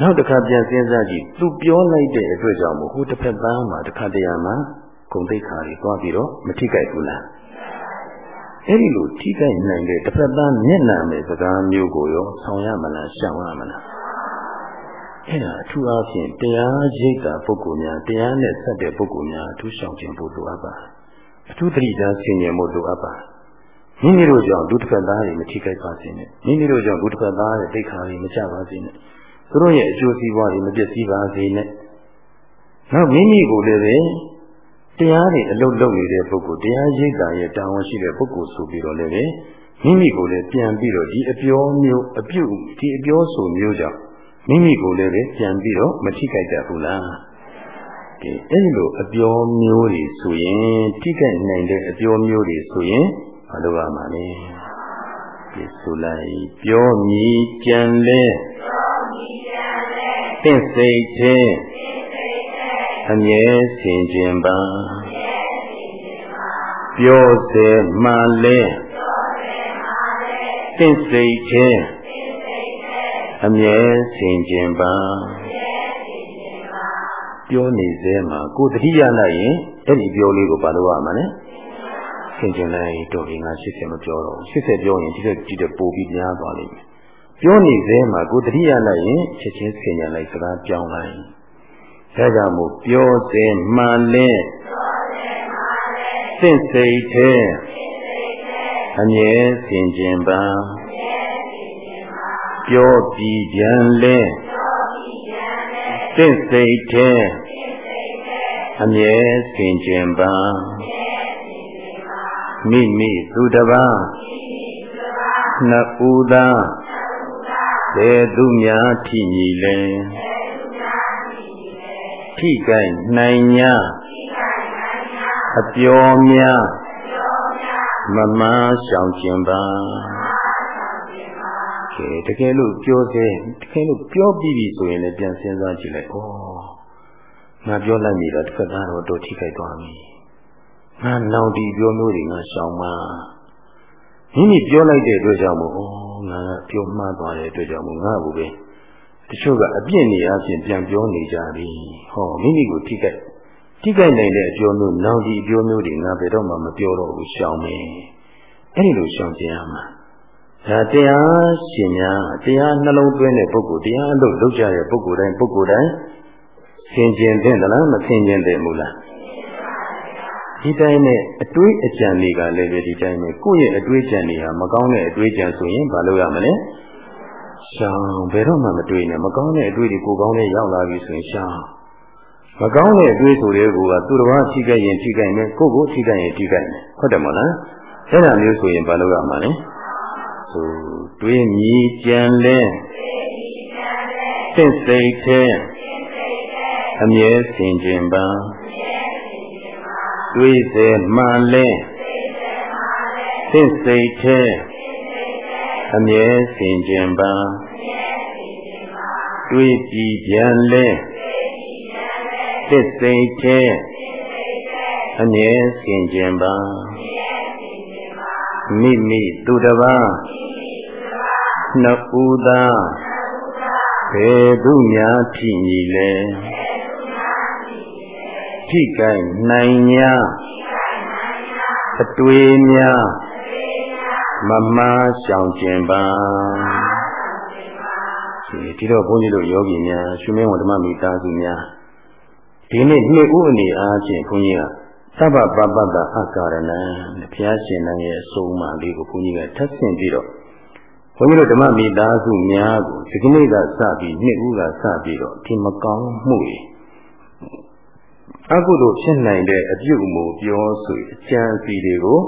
A: နောက်တစ်ခါပြန်စဉ်းစားကြည့်သူပြောလိုက်တဲ့အတွက်ကြောင့်မို့ဟိုတစ်ဖက်သားမှာတစ်ခါတရံမှာဂုံတိတ်ခါတွေသွားပြီးတော့မထိခိုက်ဘူးလားအဲ့ဒီလိုထိခိုက်နိုင်တဲ့တစ်ဖက်သားမျက်နှာမဲ့စကားမျိုးကိုရောဆောင်ရမလားရှောင်ရမလား အဲ့ဒါအထူးအားဖြင့်တရားရိပ်တာပုဂ္ဂိုလ်များတရားနဲ့ဆက်တဲ့ပုဂ္ဂိုလ်များအထူးရှောင်ကျင်ဖို့လိုအပ်ပါအထူးသတိထားဆင်ခြင်ဖို့လိုအပ်ပါမိမိတို့ကြောင့်လူတစ်ဖက်သားတွေမထိခိုက်ပါစေနဲ့မိမိတို့ကြောင့်လူတစ်ဖက်သားရဲ့ဒိဋ္ဌာတွေမကြပါစေနဲ့သူတို့ရဲ့အကျိုးစီးပွားတွေမပျက်စီးပါစေနဲ့နောက်မိမိကိုလည်းပဲတရားတွေအလုပ်လုပ်နေတဲ့ပုဂ္ဂိုလ်တရားရိပ်တာရဲ့တာဝန်ရှိတဲ့ပုဂ္ဂိုလ်ဆိုပြီးတော့လည်းပဲမိမိကိုလည်းပြန်ပြီးတော့ဒီအပြောမျိုးအပြုဒီအပြောဆိုမျိုးကြောင့် မိမိကိုလည်းပဲပြန်ပြီးတော့မထိခိုက်တတ်ဘူးလားကဲအဲ့လိုအပြောမျိုးတွေဆိုရင်ထိခိုက်နိုင်တဲ့အပြောမျိုးတွေဆိုရင်ဘာလို့ရမှာလဲဒီဆိုလိုက်ပြောမြည်ကြံလဲသင့်စိတ်ချင်းအမြဲဆင်ခြင်းပါပြောစေမှလဲသင့်စိတ်ချင်း အမြဲဆင်ခြင်းပါပြောနေစေမှာကိုတတိယလိုက်ရင်အဲ့ဒီပြောလေးကိုဘာလို့ရမှာလဲဆင်ခြင်းလိုက်တော်ပြီငါ80မပြောတော့80ပြောရင်ဒီတဲ့ဒီတဲ့ပို့ပြီးများသွားလိမ့်မယ်ပြောနေစေမှာကိုတတိယလိုက်ရင်ချက်ချင်းဆင်ခြင်းလိုက်စကားပြောင်းလိုက်ဒါကြောင့်မို့ပြောစေမှန်လဲသင့်စိတ်ထဲအမြဲဆင်ခြင်းပါ ပြောပြီးပြန်လဲသင့်စိတ်ထဲအမြဲဆင်ခြင်ပါမိမိသူတပါနှစ်ဦးသာဘယ်သူများထိညီလဲထိကိုက်နိုင်냐အပြောများမမရှောင်ကျင်ပါ ကဲတကယ်လို့ပြောစေတကယ်လို့ပြောပြီးပြီဆိုရင်လည်းပြန်စဉ်းစားကြည့်လိုက်ဩငါပြောလိုက်ပြီတော့တစ်ခါတော့တော့ထိခိုက်သွားပြီငါနောင်ဒီပြောမျိုးတွေငါရှောင်မှာမိမိပြောလိုက်တဲ့အတွက်ကြောင့်မို့ဩငါပြောမှားသွားတဲ့အတွက်ကြောင့်မို့ငါ့ကိုပဲတချို့ကအပြစ်နေအချင်းပြန်ပြောနေကြပြီဟောမိမိကိုထိခိုက်ထိခိုက်နိုင်တဲ့အပြောမျိုးနောင်ဒီအပြောမျိုးတွေငါဘယ်တော့မှမပြောတော့ဘူးရှောင်မယ်အဲ့ဒီလိုရှောင်ကျင်ရမှာ ဒါတရားရှင်များတရားနှလုံးသွင်းတဲ့ပုဂ္ဂိုလ်တရားလို့လုပ်ကြတဲ့ပုဂ္ဂိုလ်တိုင်းပုဂ္ဂိုလ်တိုင်းဆင်ကျင်တဲ့လားမဆင်ကျင်တဲ့မူလားဒီတိုင်းနဲ့အတွေးအကြံတွေကလည်းပဲဒီတိုင်းနဲ့ကိုယ့်ရဲ့အတွေးကြံတွေဟာမကောင်းတဲ့အတွေးကြံဆိုရင်ဘာလုပ်ရမလဲရှောင်ဘယ်တော့မှမတွေးနဲ့မကောင်းတဲ့အတွေးတွေကိုကောင်းတဲ့ရောက်လာပြီဆိုရင်ရှောင်မကောင်းတဲ့အတွေးဆိုတဲ့ကူကသူတစ်ပါးထိခိုက်ရင်ထိခိုက်မယ်ကိုယ့်ကိုထိခိုက်ရင်ထိခိုက်မယ်ဟုတ်တယ်မဟုတ်လားအဲ့ဒါမျိုးဆိုရင်ဘာလုပ်ရမှာလဲ ဆိုတွေးမြည်ကြံလဲသင့်စိတ်ထဲအမြဲဆင်ခြင်းပါတွေးစေမှန်လဲသင့်စိတ်ထဲအမြဲဆင်ခြင်းပါတွေးကြည်ပြန်လဲသင့်စိတ်ထဲအမြဲဆင်ခြင်းပါမိမိသူတစ်ပါး နှစ်ဦးသာဘယ်သူများထိညီလဲထိကိုင်နိုင်냐အတွေ့များမမရှောင်ကျင်ပါဒီတော့ဘုန်းကြီးတို့ယောဂီများရှင်မင်းဝဓမ္မမိသားစုများဒီနေ့နှစ်ဦးအနေအားဖြင့်ဘုန်းကြီးကသဗ္ဗပပတ္တအကာရဏံဘုရားရှင်ရဲ့အဆုံးအမလေးကိုဘုန်းကြီးကထပ်ဆင့်ပြီးတော့ ဘုန်းကြီးတို့ဓမ္မမိသားစုများကိုဒီကနေ့ကစပြီးနှစ်ဦးကစပြီးတော့ဒီမကောင်းမှုတွေအကုသိုလ်ဖြစ်နိုင်တဲ့အပြုအမူပြောဆိုအကြံစီတွေကို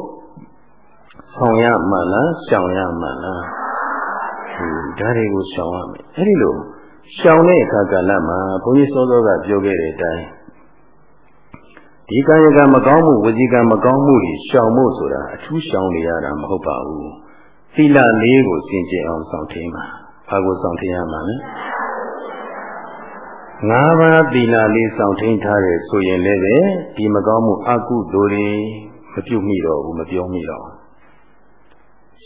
A: ဆောင်ရမှလားရှောင်ရမှလားဒါတွေကိုရှောင်ရမယ်အဲ့ဒီလိုရှောင်တဲ့အခါကာလမှာဘုန်းကြီးစောစောကပြောခဲ့တဲ့အတိုင်းဒီကာယကမကောင်းမှုဝစီကမကောင်းမှုတွေရှောင်ဖို့ဆိုတာအထူးရှောင်နေရတာမဟုတ်ပါဘူး သီလလေးကိုစင်ကြယ်အောင်ဆောင်ထင်းပါဘာကိုဆောင်ထင်းရမှာလဲငါးပါးသီလလေးဆောင်ထင်းထားတယ်ဆိုရင်လည်းပဲဒီမကောင်းမှုအကုသိုလ်တွေမပြုတ်မိတော့ဘူးမပြောမိတော့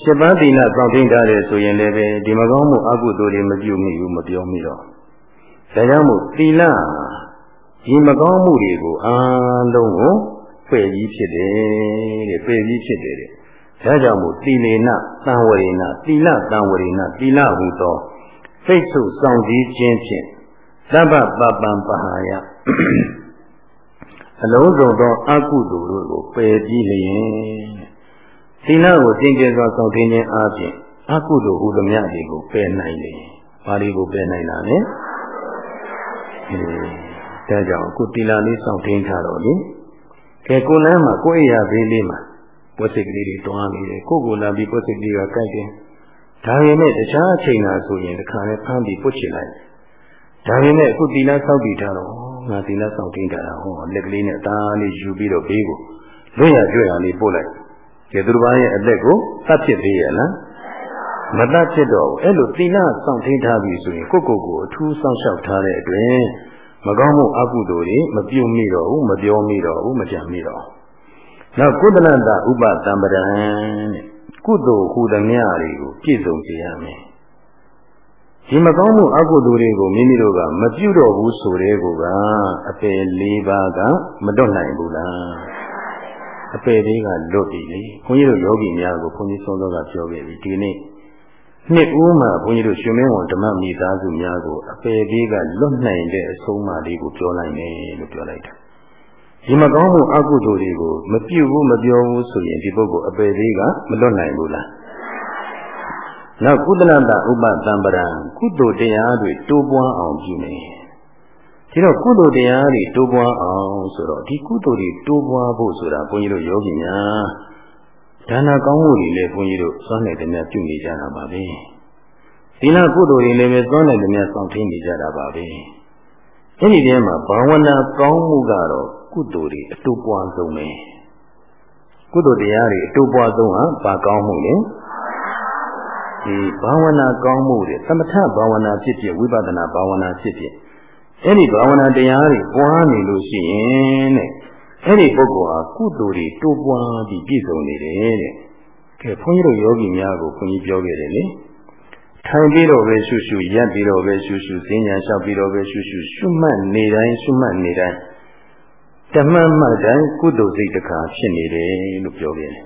A: ရှစ်ပါးသီလဆောင်ထင်းထားတယ်ဆိုရင်လည်းပဲဒီမကောင်းမှုအကုသိုလ်တွေမပြုတ်မိဘူးမပြောမိတော့ဒါကြောင့်မို့သီလဒီမကောင်းမှုတွေကိုအားလုံးကိုပယ်ပြီးဖြစ်တယ်တဲ့ပယ်ပြီးဖြစ်တယ်တဲ့ ဒါကြောင့်မို့သီလေနသံဝရေနသီလသံဝရေနသီလဟူသောစိတ်ဆုစောင့်စည်းခြင်းဖြင့်သဗ္ဗပပံပဟာယအလုံးစုံသောအကုသိုလ်တို့ကိုပယ်ပြီးလျင်သီလကိုသင်္ကေစွာစောင့်ခြင်းခြင်းအပြင်အကုသိုလ်ဟူသမျှတွေကိုပယ်နိုင်တယ်။ဘာတွေကိုပယ်နိုင်တာလဲ။ဒါကြောင့်အခုတီလာလေးစောင့်ထင်းထားတော့လေကဲကိုလမ်းမှာကိုယ့်အရာဘေးလေးမှာ ပွက်စိတ်ကလေးတွေတွားနေတယ်ကိုကိုလာပြီးပွက်စိတ်ကလေးကကြိုက်တယ်ဒါပေမဲ့တခြားအချိန်လာဆိုရင်တခါနဲ့ဖမ်းပြီးပုတ်ချလိုက်ဒါပေမဲ့အခုတီလာစောင့်တည်ထားတော့ငါတီလာစောင့်ထင်းထားတာဟောလက်ကလေးနဲ့အသားလေးယူပြီးတော့ဘေးကိုလွတ်ရကြွရလေးပို့လိုက်ကဲသူတစ်ပါးရဲ့အသက်ကိုသတ်ဖြစ်သေးရဲ့လားမတတ်ဖြစ်တော့ဘူးအဲ့လိုသီလစောင့်ထိန်ထားပြီဆိုရင်ကိုယ့်ကိုယ်ကိုအထူးစောင့်ရှောက်ထားတဲ့အတွင်မကောင်းမှုအကုသိုလ်တွေမပြုတ်မိတော့ဘူးမပြောမိတော့ဘူးမကြံမိတော့ နောက်ကုသလတဥပတံပဒံတဲ့ကုသိုလ်ဟူသည်များတွေကိုပြည့်စုံစေရမယ်ဒီမကောင်းမှုအကုသိုလ်တွေကိုမိမိတို့ကမပြုတော့ဘူးဆိုတဲ့ကောကအပယ်၄ပါးကမတွတ်နိုင်ဘူးလားအပယ်လေးကလွတ်ပြီလေခွန်ကြီးတို့ယောဂီများကိုခွန်ကြီးဆုံးသောကပြောခဲ့ပြီဒီနေ့နှစ်ဦးမှာဘုန်းကြီးတို့ရှင်မင်းဝန်ဓမ္မမိသားစုများကိုအပေလေးကလွတ်နိုင်တဲ့အဆုံးအမလေးကိုပြောနိုင်တယ်လို့ပြောလိုက်တာ ဒီမကောင်းမှုအကုသိုလ်တွေကိုမပြုတ်ဘူးမပြောဘူးဆိုရင်ဒီပုဂ္ဂိုလ်အပေလေးကမလွတ်နိုင်ဘူးလားနောက်ကုသလတဥပတံပရံကုသိုလ်တရားတွေတိုးပွားအောင်ပြုနေဒီတော့ကုသိုလ်တရားတွေတိုးပွားအောင်ဆိုတော့ဒီကုသိုလ်တွေတိုးပွားဖို့ဆိုတာဘုန်းကြီးတို့ယောဂီများဒါနာကောင်းမှုတွေလည်းဘုန်းကြီးတို့စွမ်းနိုင်တဲ့များပြုနေကြတာပါပဲသီလကုသိုလ်တွေလည်းပဲစွမ်းနိုင်တဲ့များစောင့်ထိန်နေကြတာပါပဲအဲ့ဒီထဲမှာဘာဝနာကောင်းမှုကတော့ ကုသိုလ်တွေအတူပွားဆုံးပဲကုသိုလ်တရားတွေအတူပွားဆုံးဟာဘာကောင်းမှုလဲဒီဘာဝနာကောင်းမှုတွေသမထဘာဝနာဖြစ်ဖြစ်ဝိပဿနာဘာဝနာဖြစ်ဖြစ်အဲ့ဒီဘာဝနာတရားတွေပွားနေလို့ရှိရင်တဲ့အဲ့ဒီပုဂ္ဂိုလ်ဟာကုသိုလ်တွေတိုးပွားပြီးပြည့်စုံနေတယ်တဲ့ကဲဘုန်းကြီးတို့ယောဂီများကိုဘုန်းကြီးပြောခဲ့တယ်လေထိုင်ပြီးတော့ပဲရှုရှုရပ်ပြီးတော့ပဲရှုရှုဈဉ္ညာလျှောက်ပြီးတော့ပဲရှုရှုရှုမှတ်နေတိုင်းရှုမှတ်နေတိုင်း တမတ်မှတ်တိုင်းကုသိုလ်စိတ်တစ်ခါဖြစ်နေတယ်လို့ပြောခဲ့တယ်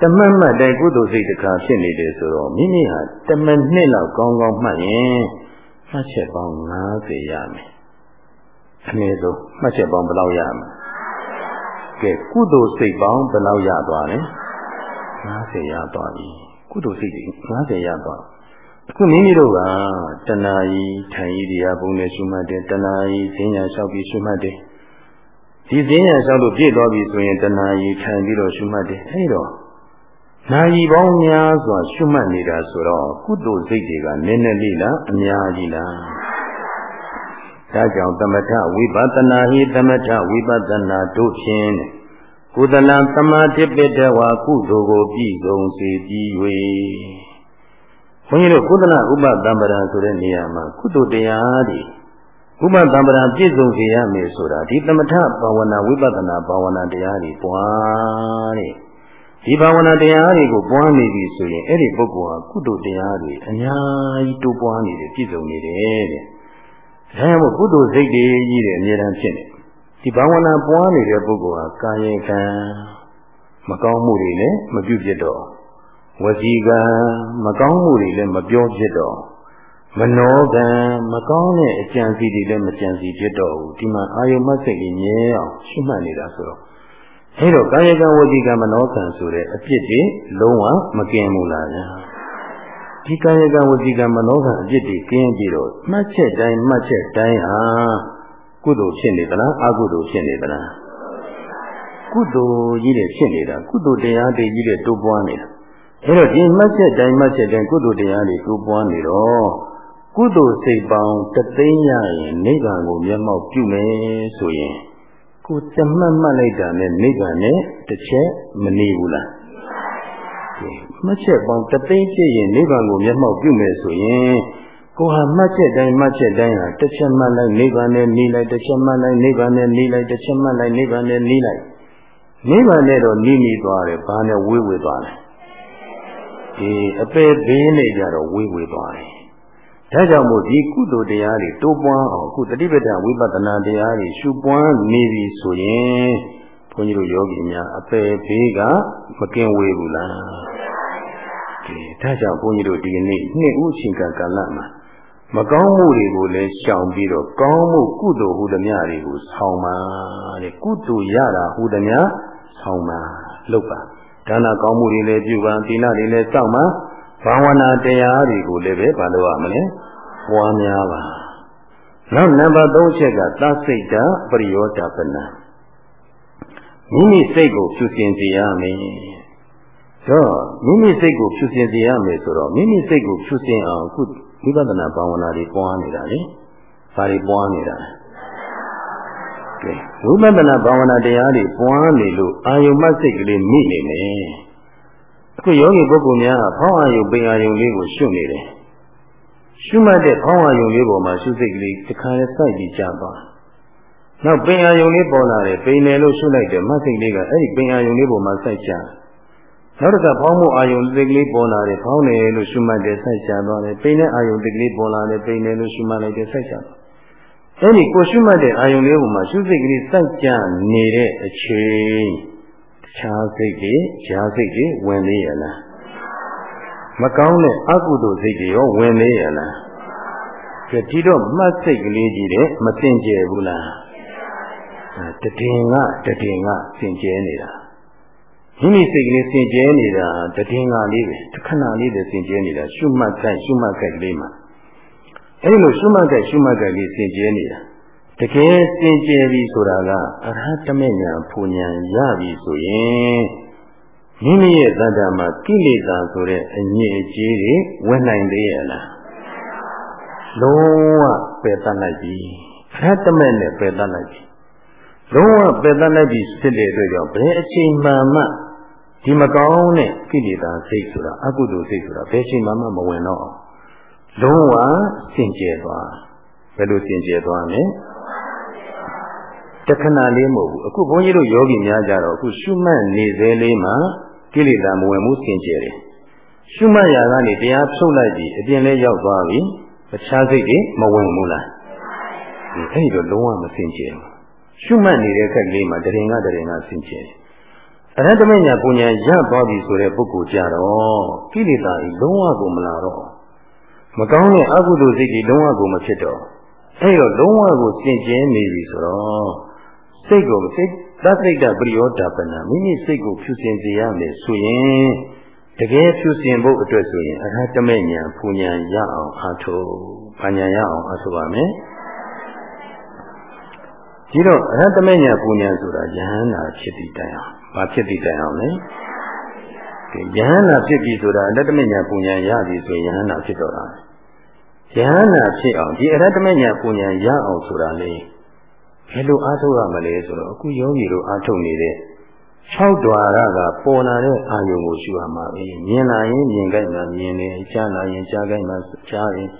A: တမတ်မှတ်တိုင်းကုသိုလ်စိတ်တစ်ခါဖြစ်နေတယ်ဆိုတော့မိမိဟာတမတ်နှစ်လောက်ကောင်းကောင်းမှတ်ရင်မှတ်ချက်ပေါင်း90ရမယ်အနည်းဆုံးမှတ်ချက်ပေါင်းဘယ်လောက်ရမလဲကဲကုသိုလ်စိတ်ပေါင်းဘယ်လောက်ရသွားလဲ90ရသွားပြီကုသိုလ်စိတ်တွေ90ရသွားအခုမိမိတို့ကတဏှာကြီးထိုင်ကြီးတရားပုံနဲ့ရှုမှတ်တယ်တဏှာကြီးဈဉ္ညာလျှောက်ပြီးရှုမှတ်တယ် ဒီဈဉ္ညာလျှောက်လို့ပြည့်သွားပြီဆိုရင်တဏှာကြီးထိုင်ပြီးတော့ရှုမှတ်တယ်အဲဒီတော့နာယီပေါင်းများစွာရှုမှတ်နေတာဆိုတော့ကုသိုလ်စိတ်တွေကနည်းနည်းလေးလားအများကြီးလားဒါကြောင့်သမထဝိပဿနာဟိသမထဝိပဿနာတို့ဖြင့်ကုသလသမာဓိပိတဝါကုသိုလ်ကိုပြည့်စုံစေပြီး၍ဘုန်းကြီးတို့ကုသလဥပတံပရံဆိုတဲ့နေရာမှာကုသိုလ်တရားတွေ ဥပတံပရံပြည့်စုံစေရမယ်ဆိုတာဒီသမထဘာဝနာဝိပဿနာဘာဝနာတရားတွေပွားတဲ့ဒီဘာဝနာတရားတွေကိုပွားနေပြီဆိုရင်အဲ့ဒီပုဂ္ဂိုလ်ဟာကုသိုလ်တရားတွေအများကြီးတိုးပွားနေတယ်ပြည့်စုံနေတယ်တဲ့ဒါကြောင့်မို့ကုသိုလ်စိတ်တွေကြီးတယ်အများအားဖြင့်ဒီဘာဝနာပွားနေတဲ့ပုဂ္ဂိုလ်ဟာကာယကံမကောင်းမှုတွေလည်းမပြုဖြစ်တော့ဝစီကံမကောင်းမှုတွေလည်းမပြောဖြစ်တော့ မနောကံမကောင်းတဲ့အကြံစီတွေလည်းမကြံစီဖြစ်တော့ဘူးဒီမှာအာယုမစိတ်ကြီးမြဲအောင်ရှုမှတ်နေတာဆိုတော့အဲတော့ကာယကံဝစီကံမနောကံဆိုတဲ့အပြစ်တွေလုံးဝမကင်းဘူးလားဗျာဒီကာယကံဝစီကံမနောကံအပြစ်တွေကင်းပြီးတော့မှတ်ချက်တိုင်းမှတ်ချက်တိုင်းဟာကုသိုလ်ဖြစ်နေသလားအကုသိုလ်ဖြစ်နေသလားကုသိုလ်ကြီးတွေဖြစ်နေတာကုသိုလ်တရားတွေကြီးတွေတိုးပွားနေတာအဲ့တော့ဒီမှတ်ချက်တိုင်းမှတ်ချက်တိုင်းကုသိုလ်တရားတွေကိုပွားနေတော့ ကုသိုလ်စိတ်ပေါင်းတသိန်းရရင်နိဗ္ဗာန်ကိုမျက်မှောက်ပြုမယ်ဆိုရင်ကိုတမတ်မှတ်လိုက်တာနဲ့နိဗ္ဗာန်နဲ့တစ်ချက်မနေဘူးလားမှတ်ချက်ပေါင်းတသိန်းဖြစ်ရင်နိဗ္ဗာန်ကိုမျက်မှောက်ပြုမယ်ဆိုရင်ကိုဟာမှတ်ချက်တိုင်းမှတ်ချက်တိုင်းဟာတစ်ချက်မှတ်လိုက်နိဗ္ဗာန်နဲ့နေလိုက်တစ်ချက်မှတ်လိုက်နိဗ္ဗာန်နဲ့နေလိုက်တစ်ချက်မှတ်လိုက်နိဗ္ဗာန်နဲ့နေလိုက်နိဗ္ဗာန်နဲ့တော့နီးနီးသွားတယ်ဘာနဲ့ဝေးဝေးသွားတယ်ဒီအပေဘေးနေကြတော့ဝေးဝေးသွားတယ် ဒါကြောင့်မို့ဒီကုသိုလ်တရားတွေတိုးပွားအောင်အခုတတိပဋ္ဌာဝိပဿနာတရားတွေရှုပွားနေပြီဆိုရင်ဘုန်းကြီးတို့ယောဂီများအပေဘေးကမကင်းဝေးဘူးလားဒီဒါကြောင့်ဘုန်းကြီးတို့ဒီကနေ့နှစ်ဦးချင်းကကာလမှာမကောင်းမှုတွေကိုလည်းရှောင်ပြီးတော့ကောင်းမှုကုသိုလ်ဟူသမျှတွေကိုဆောင်ပါတဲ့ကုသိုလ်ရတာဟူသမျှဆောင်ပါလုပ်ပါဒါနကောင်းမှုတွေလည်းပြုပါသီလတွေလည်းစောင့်ပါ ဘာဝနာတရားတွေကိုလည်းပဲဘာလို့ရမလဲပွားများပါနောက်နံပါတ်3ချက်ကသစိတ်တပရိယောဒပနံမိမိစိတ်ကိုဖြူစင်စေရမယ်တော့မိမိစိတ်ကိုဖြူစင်စေရမယ်ဆိုတော့မိမိစိတ်ကိုဖြူစင်အောင်ခုဝိပဿနာဘာဝနာတွေပွားနေတာလေဘာတွေပွားနေတာကဲဝိပဿနာဘာဝနာတရားတွေပွားနေလို့အာယုမစိတ်ကလေးမိနေမယ် အခုယောဂီပုဂ္ဂိုလ်များဖောင်းအာယုပိအာယုလေးကိုရှုနေတယ်ရှုမှတ်တဲ့ဖောင်းအာယုလေးပေါ်မှာရှုစိတ်ကလေးတစ်ခါလဲစိုက်ပြီးကြာသွားနောက်ပင်အာယုလေးပေါ်လာတယ်ပိန်တယ်လို့ရှုလိုက်တယ်မစိတ်လေးကအဲ့ဒီပင်အာယုလေးပေါ်မှာစိုက်ကြနောက်တစ်ခါဖောင်းမှုအာယုစိတ်ကလေးပေါ်လာတယ်ဖောင်းတယ်လို့ရှုမှတ်တယ်စိုက်ကြသွားတယ်ပိန်တဲ့အာယုစိတ်ကလေးပေါ်လာတယ်ပိန်တယ်လို့ရှုမှတ်လိုက်တယ်စိုက်ကြသွားအဲ့ဒီကိုရှုမှတ်တဲ့အာယုလေးပေါ်မှာရှုစိတ်ကလေးစိုက်ကြနေတဲ့အချိန်တ ခြားစိတ်တွေရှားစိတ်တွေဝင်နေရလားမကောင်းတဲ့အကုသိုလ်စိတ်တွေရောဝင်နေရလားကြည့်ဒီတော့မှတ်စိတ်ကလေးကြီးတဲ့မစင်ကြယ်ဘူးလားတည်င်ကတည်င်ကစင်ကြယ်နေတာမိမိစိတ်ကလေးစင်ကြဲနေတာတည်င်္ဂါလေးပဲတစ်ခဏလေးတည်းစင်ကြဲနေတာရှုမှတ်ခိုက်ရှုမှတ်ခိုက်ကလေးမှာအဲဒီလိုရှုမှတ်ခိုက်ရှုမှတ်ခိုက်လေးစင်ကြဲနေတာ တကယ်စင်ကြဲပြီဆိုတာကအရဟတမေညာဖူညာရပြီဆိုရင်မိမိရဲ့သတ္တမှာကိလေသာဆိုတဲ့အညစ်အကြေးတွေဝင်နိုင်သေးရဲ့လားလုံးဝပယ်တတ်လိုက်ပြီအရဟတမေနဲ့ပယ်တတ်လိုက်ပြီလုံးဝပယ်တတ်လိုက်ပြီဖြစ်တဲ့အတွက်ကြောင့်ဘယ်အချိန်မှမှဒီမကောင်းတဲ့ကိလေသာစိတ်ဆိုတာအကုသိုလ်စိတ်ဆိုတာဘယ်ချိန်မှမဝင်တော့အောင်လုံးဝစင်ကြယ်သွားဘယ်လိုစင်ကြယ်သွားလဲ တခဏလေးမဟုတ်ဘူးအခုဘုန်းကြီးတို့ယောဂီများကြတော့အခုရှုမှတ်နေသေးလေးမှာကိလေသာမဝင်မှုစင်ကြယ်တယ်ရှုမှတ်ရာကနေတရားဖြုတ်လိုက်ပြီးအပြင်လေးရောက်သွားပြီတခြားစိတ်တွေမဝင်ဘူးလားအဲဒီတော့လုံးဝမစင်ကြယ်ဘူးရှုမှတ်နေတဲ့ခက်ကလေးမှာတရင်ကတရင်ကစင်ကြယ်တယ်အရဟတမညာပူညာရသွားပြီဆိုတဲ့ပုဂ္ဂိုလ်ကြတော့ကိလေသာကြီးလုံးဝကိုမလာတော့မကောင်းတဲ့အကုသိုလ်စိတ်ကြီးလုံးဝကိုမဖြစ်တော့အဲတော့လုံးဝကိုစင်ကြဲနေပြီဆိုတော့ စိတ်ကိုစိတ်သတ်စိတ်တပရိယောဒပနာမိမိစိတ်ကိုဖြူစင်စေရမယ်ဆိုရင်တကယ်ဖြူစင်ဖို့အတွက်ဆိုရင်အရဟတမညာပူညာရအောင်အားထုတ်ဘာညာရအောင်အားထုတ်ပါမယ်ဒီတော့အရဟတမညာပူညာဆိုတာယဟန္တာဖြစ်တည်တိုင်အောင်ဘာဖြစ်ပြီးတိုင်အောင်လဲယဟန္တာဖြစ်ပြီဆိုတာအရတ္တမညာပူညာရပြီဆိုရင်ယဟန္တာဖြစ်တော့တာယဟန္တာဖြစ်အောင်ဒီအရတ္တမညာပူညာရအောင်ဆိုတာလေ ဘယ်လိုအားထုတ်ရမလဲဆိုတော့အခုယောဂီတို့အားထုတ်နေတဲ့၆ဓွာရကပေါ်လာတဲ့အာယုံကိုရှုရမှာပဲမြင်လာရင်မြင်ကြိုက်မှမြင်တယ်ကြားလာရင်ကြားကြိုက်မှကြားတယ်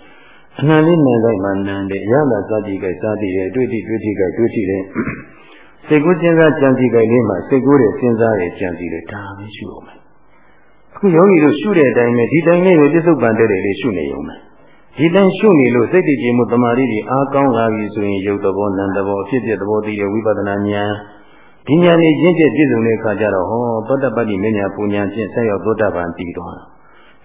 A: အနန္လေးနံကြိုက်မှနံတယ်ရလာစသည်ကြိုက်စသည်တယ်တွေ့တိတွေ့တိကြိုက်တွေ့တိတယ်စိတ်ကူးစဉ်းစားကြံစည်ကြိုက်လေးမှာစိတ်ကူးတဲ့စဉ်းစားတဲ့ကြံစည်တဲ့ဒါပဲရှုအောင်မယ်အခုယောဂီတို့ရှုတဲ့အတိုင်းပဲဒီတိုင်းလေးပဲပြစ္ဆုတ်ပန်တဲ့တွေလေးရှုနေရုံပဲ ဒီတန်ရှုနေလို့စိတ်တည်ကြည်မှုတမာရီတွေအားကောင်းလာပြီဆိုရင်ယုတ်သဘောနံသဘောအဖြစ်ပြသဘောသိတဲ့ဝိပဿနာဉာဏ်ဒီဉာဏ်ကြီးချင်းပြည့်စုံတဲ့အခါကျတော့ဟောသောတပတ္တိမညာပူညာဖြင့်ဆက်ရောက်သောတာပန်တည်သွားတယ်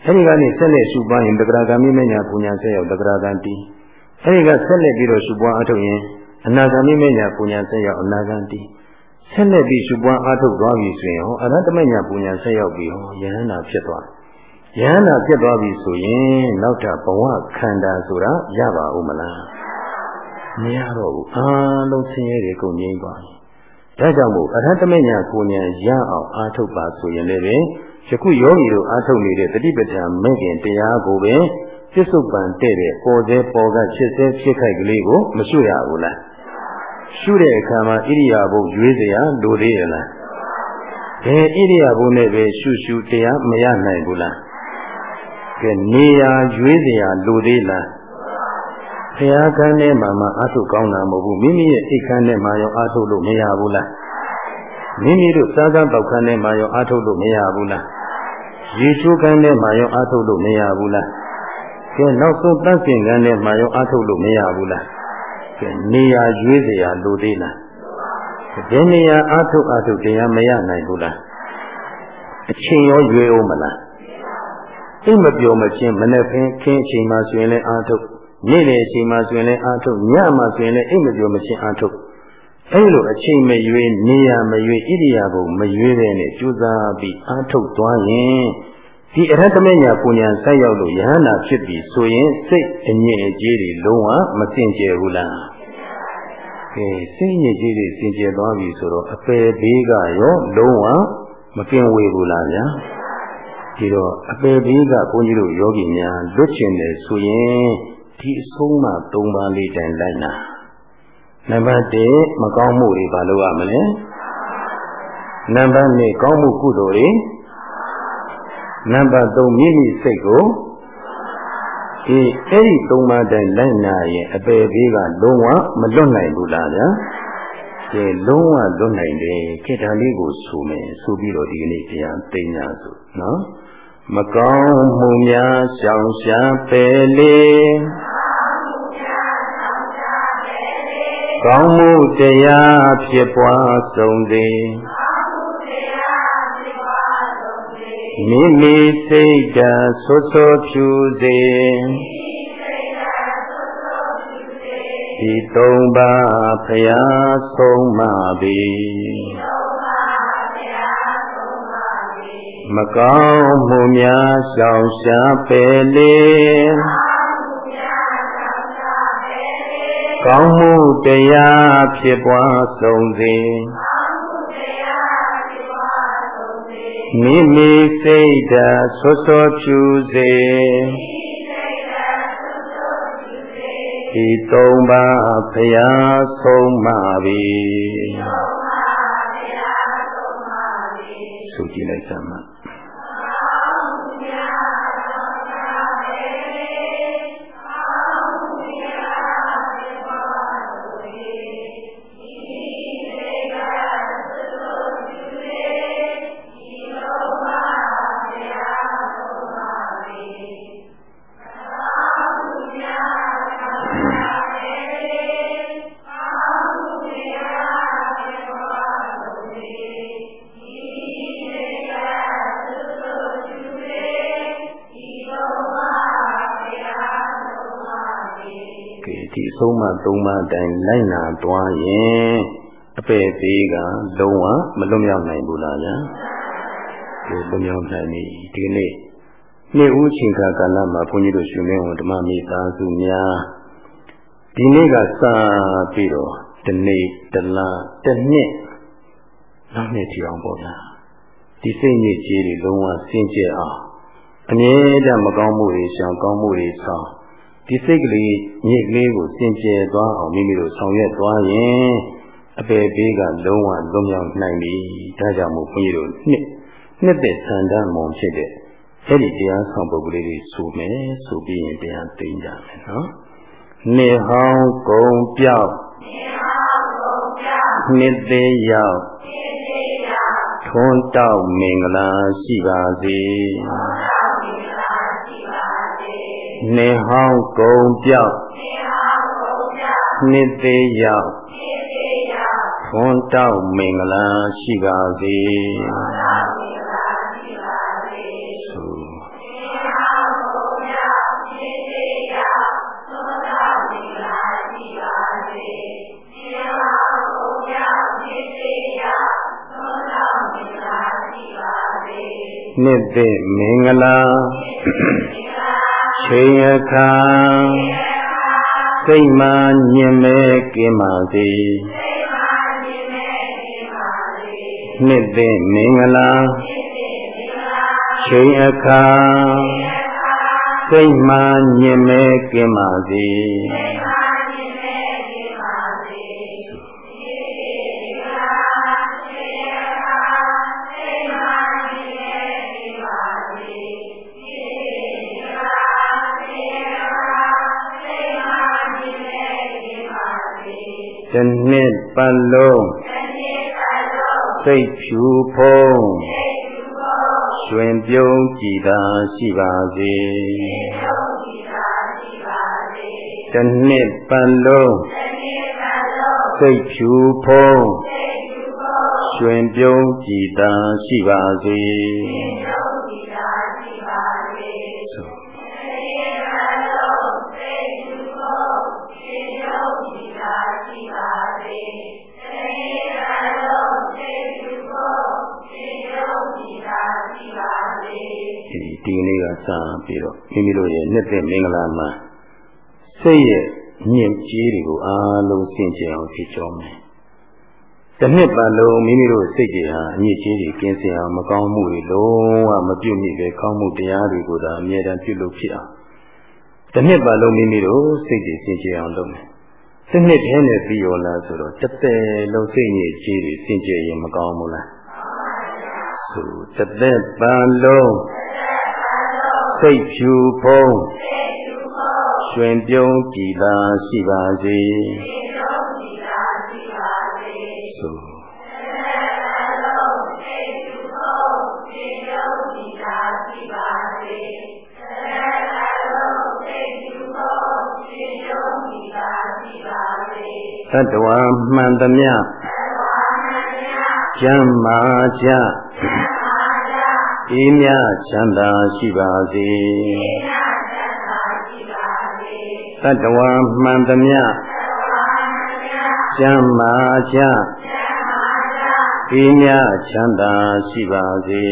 A: အဲဒီကနေဆက်လက်ရှုပွားရင်တဂရဂံမိမညာပူညာဆက်ရောက်တဂရဂံတည်အဲဒီကဆက်လက်ပြီးတော့ရှုပွားအထုတ်ရင်အနာဂံမိမညာပူညာဆက်ရောက်အနာဂံတည်ဆက်လက်ပြီးရှုပွားအထုတ်သွားပြီဆိုရင်ဟောအရဟတမညာပူညာဆက်ရောက်ပြီးဟောယဟန္တာဖြစ်သွားတယ် ယန္တာဖြစ်သွားပြီဆိုရင်နောက်ထပ်ဘဝခန္ဓာဆိုတာရပါဦးမလားမရတော့ဘူးအာလုံးဆင်းရဲတွေကုန်ငြိမ်းသွားပြီဒါကြောင့်မို့အရဟတမညာကိုဉာဏ်ရအောင်အားထုတ်ပါဆိုရင်လည်းယခုယောဂီတို့အားထုတ်နေတဲ့တတိပဋ္ဌာန်မဲ့ခင်တရားကိုပဲပြစ္ဆုတ်ပံတဲ့တဲ့ပေါ်သေးပေါ်ကချစ်သေးဖြစ်ခိုက်ကလေးကိုမရှုရဘူးလားရှုတဲ့အခါမှာဣရိယာပုရွေးစရာလိုသေးရလားဘယ်ဣရိယာပုနဲ့ပဲရှုရှုတရားမရနိုင်ဘူးလား ကဲနေရာရွေးစရာလိုသေးလားဘုရားခန်းထဲမှာမှအာထုကောင်းတာမဟုတ်ဘူးမိမိရဲ့အိတ်ခန်းထဲမှာရောအာထုလို့မရဘူးလားမိမိတို့စားစားပေါက်ခန်းထဲမှာရောအာထုလို့မရဘူးလားရေချိုးခန်းထဲမှာရောအာထုလို့မရဘူးလားကဲနောက်ဆုံးတပ်စင်ခန်းထဲမှာရောအာထုလို့မရဘူးလားကဲနေရာရွေးစရာလိုသေးလားဒီနေရာအာထုအာထုတရားမရနိုင်ဘူးလားအချိန်ရောရွေးအောင်မလား အိမ်မပြောမချင်းမနဲ့ဖင်းခင်းအချိန်မှဆိုရင်လည်းအာထုနေ့လေအချိန်မှဆိုရင်လည်းအာထုညမှဆိုရင်လည်းအိမ်မပြောမချင်းအာထုအဲဒီလိုအချိန်မရွေးနေရမရွေးဣရိယာပုမရွေးတဲ့နဲ့ကြိုးစားပြီးအားထုတ်သွားရင်ဒီအရဟတမေညာပူညာဆက်ရောက်လို့ယဟန္တာဖြစ်ပြီဆိုရင်စိတ်အငြိအကျေးတွေလုံးဝမစင်ကြယ်ဘူးလားကဲစိတ်ညစ်ကြေးတွေစင်ကြယ်သွားပြီဆိုတော့အပယ်ဘေးကရောလုံးဝမကင်ဝေဘူးလားဗျာ ဒီတော့အပယ်ဘေးကဘုန်းကြီးတို့ယောဂီများလွတ်ကျင်တယ်ဆိုရင်ဒီအဆုံးမ၃ပါးလေးတိုင်လိုက်နာနံပါတ်1မကောင်းမှုတွေဘာလုပ်ရမလဲနံပါတ်2ကောင်းမှုကုသိုလ်တွေနံပါတ်3မိမိစိတ်ကိုဒီအဲ့ဒီ၃ပါးတိုင်လိုက်နာရင်အပေဘေးကလုံးဝမလွတ်နိုင်ဘူးလားဗျာဒီလုံးဝလွတ်နိုင်တယ်ခေတ္တလေးကိုဆိုမယ်ဆိုပြီးတော့ဒီကနေ့တရားသိညာဆိုနော် မကောင်းမှုများရှောင်ရှားပယ်လေကောင်းမှုတရားဖြစ်ပွားဆုံးသည်မိမိစိတ်ဓာတ်ဆွဆွဖြူစေဒီသုံးပါးဖရာဆုံးမပြီ မကောင်းမှုများရှောင်ရှားပယ်လေကောင်းမှုတရားဖြစ်ပွားဆုံးစေမိမိစိတ်ဓာတ်ဆွဆွဖြူစေဒီသုံးပါးဖရာဆုံးမပြီဆိုကြည့်လိုက်စမ်း သုံးပါးတိုင်လိုက်နာသွားရင်အပေသေးကလုံးဝမလွတ်မြောက်နိုင်ဘူးလားဗျာဒီလွတ်မြောက်နိုင်ပြီဒီနေ့နေ့ဦးချိန်ခါကာလမှာဘုန်းကြီးတို့ရှင်မင်းဝန်ဓမ္မမိသားစုများဒီနေ့ကစပြီးတော့ဒီနေ့တလားတစ်နှစ်နောက်နှစ်ထီအောင်ပေါ့ဗျာဒီစိတ်ညစ်ကြေးတွေလုံးဝစင်ကြယ်အောင်အမြဲတမ်းမကောင်းမှုတွေရှောင်ကောင်းမှုတွေဆောင် ဒီစိတ်ကလေးညစ်ကလေးကိုစင်ကြယ်သွားအောင်မိမိတို့ဆောင်ရွက်သွားရင်အပေဘေးကလုံးဝလွတ်မြောက်နိုင်ပြီဒါကြောင့်မို့ဘုန်းကြီးတို့နှစ်နှစ်သက်ဆန္ဒမုံဖြစ်တဲ့အဲ့ဒီတရားဆောင်ပုဂ္ဂိုလ်လေးဆိုမယ်ဆိုပြီးရင်တရားသိကြမယ်နော်နေဟောင်းကုံပြောက်နေဟောင်းကုံပြောက်နှစ်သေးရောက်နှစ်သေးရောက်ထွန်းတောက်မင်္ဂလာရှိပါစေထွန်းတောက် နေဟောင်းကုံပြောက်နှစ်သေးရောက်ခွန်တောက်မင်္ဂလာရှိပါစေနှစ်သက်မင်္ဂလာ ချိန်အခါစိတ်မှညင်မဲ့ကင်းပါစေနှစ်သိမင်္ဂလာချိန်အခါစိတ်မှညင်မဲ့ကင်းပါစေ တနှစ်ပတ်လုံးစိတ်ဖြူဖုံးရွှင်ပြုံးကြည်သာရှိပါစေတနှစ်ပတ်လုံးစိတ်ဖြူဖုံးရွှင်ပြုံးကြည်သာရှိပါစေ ဒီနေ့ကစပြီးတော့မိမိတို့ရဲ့နှစ်သက်မင်္ဂလာမှာစိတ်ရဲ့ညင်ကြီးတွေကိုအားလုံးစင်ကြယ်အောင်ဖြစ်ကြောမယ်။တစ်နှစ်ပတ်လုံးမိမိတို့စိတ်တွေဟာအညစ်အကြေးတွေကင်းစင်အောင်မကောင်းမှုတွေလုံးဝမပြုတ်မိပဲကောင်းမှုတရားတွေကိုသာအမြဲတမ်းပြုလုပ်ဖြစ်အောင်တစ်နှစ်ပတ်လုံးမိမိတို့စိတ်တွေစင်ကြယ်အောင်လုပ်မယ်။တစ်နှစ်တည်းနဲ့ပြီးရောလားဆိုတော့တစ်သက်လုံးစိတ်ညစ်ကြေးတွေစင်ကြယ်ရင်မကောင်းဘူးလား။ဆိုတစ်သက်ပတ်လုံး စိတ်ဖြူဖုံးရွှင်ပြုံးကြည်သာရှိပါစေဆိုသတ္တဝါမှန်သမျှကျမ်းမာကြ အေးမြချမ်းသာရှိပါစေသတ္တဝါမှန်သမျှကျမ်းမာကြအေးမြချမ်းသာရှိပါစေ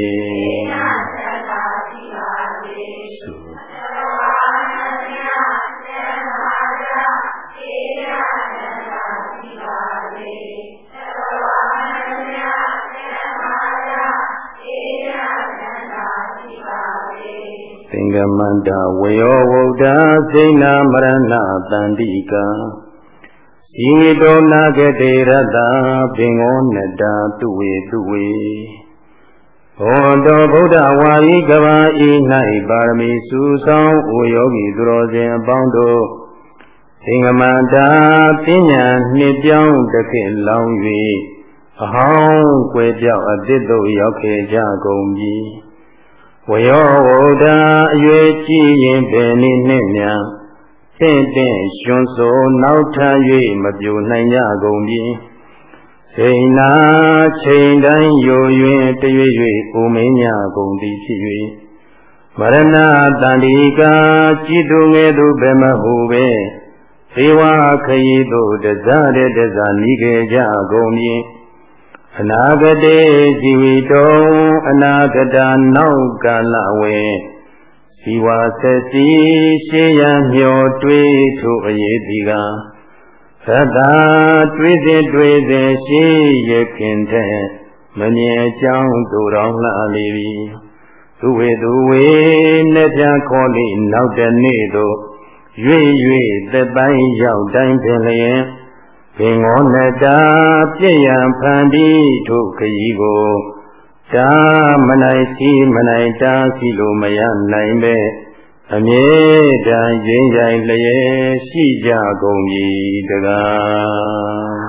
A: င်္ဂမန္တဝယောဝုဒ္ဓစိဏမရဏတန္တိကံဤတောနာကတိရတပင်္ဂောနတသူဝေသူဝေဘောတောဗုဒ္ဓဝါယိကဘာဤ၌ပါရမီစုဆောင်ဩယောဂီသူတော်စင်အပေါင်းတို့သင်္ကမန္တာပညာနှစ်ပြောင်းတခေလောင်း၍အဟောင်းကွယ်ပြောက်အသစ်တို့ရောက်ခဲ့ကြကုန်ပြီ ဝယောဝုဒ္ဓအရွယ်ကြည့်ရင်ဘယ်နည်းနှင့်များတင့်တင့်ရှင်ဆိုနောက်ထပ်၍မပြိုနိုင်ကြကုန်ပြီချိန်နာချိန်တိုင်းယိုယွင်တရွေ့၍ကိုမင်းညာကုန်သည်ဖြစ်၍မရဏတန္တိကာจิตုငယ်သူဘယ်မဟုပဲသေဝခရီးသို့တဇတဲ့တဇနီးခဲ့ကြကုန်ပြီ အနာဂတေဇီဝိတောအနာဂတနောက်ကာလဝေဇီဝဆက်စီရှေးရန်မျောတွေးထိုအရေးဒီကသတ္တာတွေးစဉ်တွေးစဉ်ရှေးရခင်တဲ့မမြဲကြောင်းသူတော်လှလေပြီသူဝေသူဝေနဲ့ပြခေါ်လိနောက်တနေ့သို့ရွေ့ရွေ့သက်ပိုင်းရောက်တိုင်းပင်လျင် ပင်ငောနတာပြည့်ရန်ဖန်တီးထိုခရီးကိုတာမနိုင်စီမနိုင်တာစီလိုမရနိုင်ပဲအမြဲတမ်းရင်းကြိုင်လျက်ရှိကြကုန်ပြီတကားကဲဣမယဆိုကြ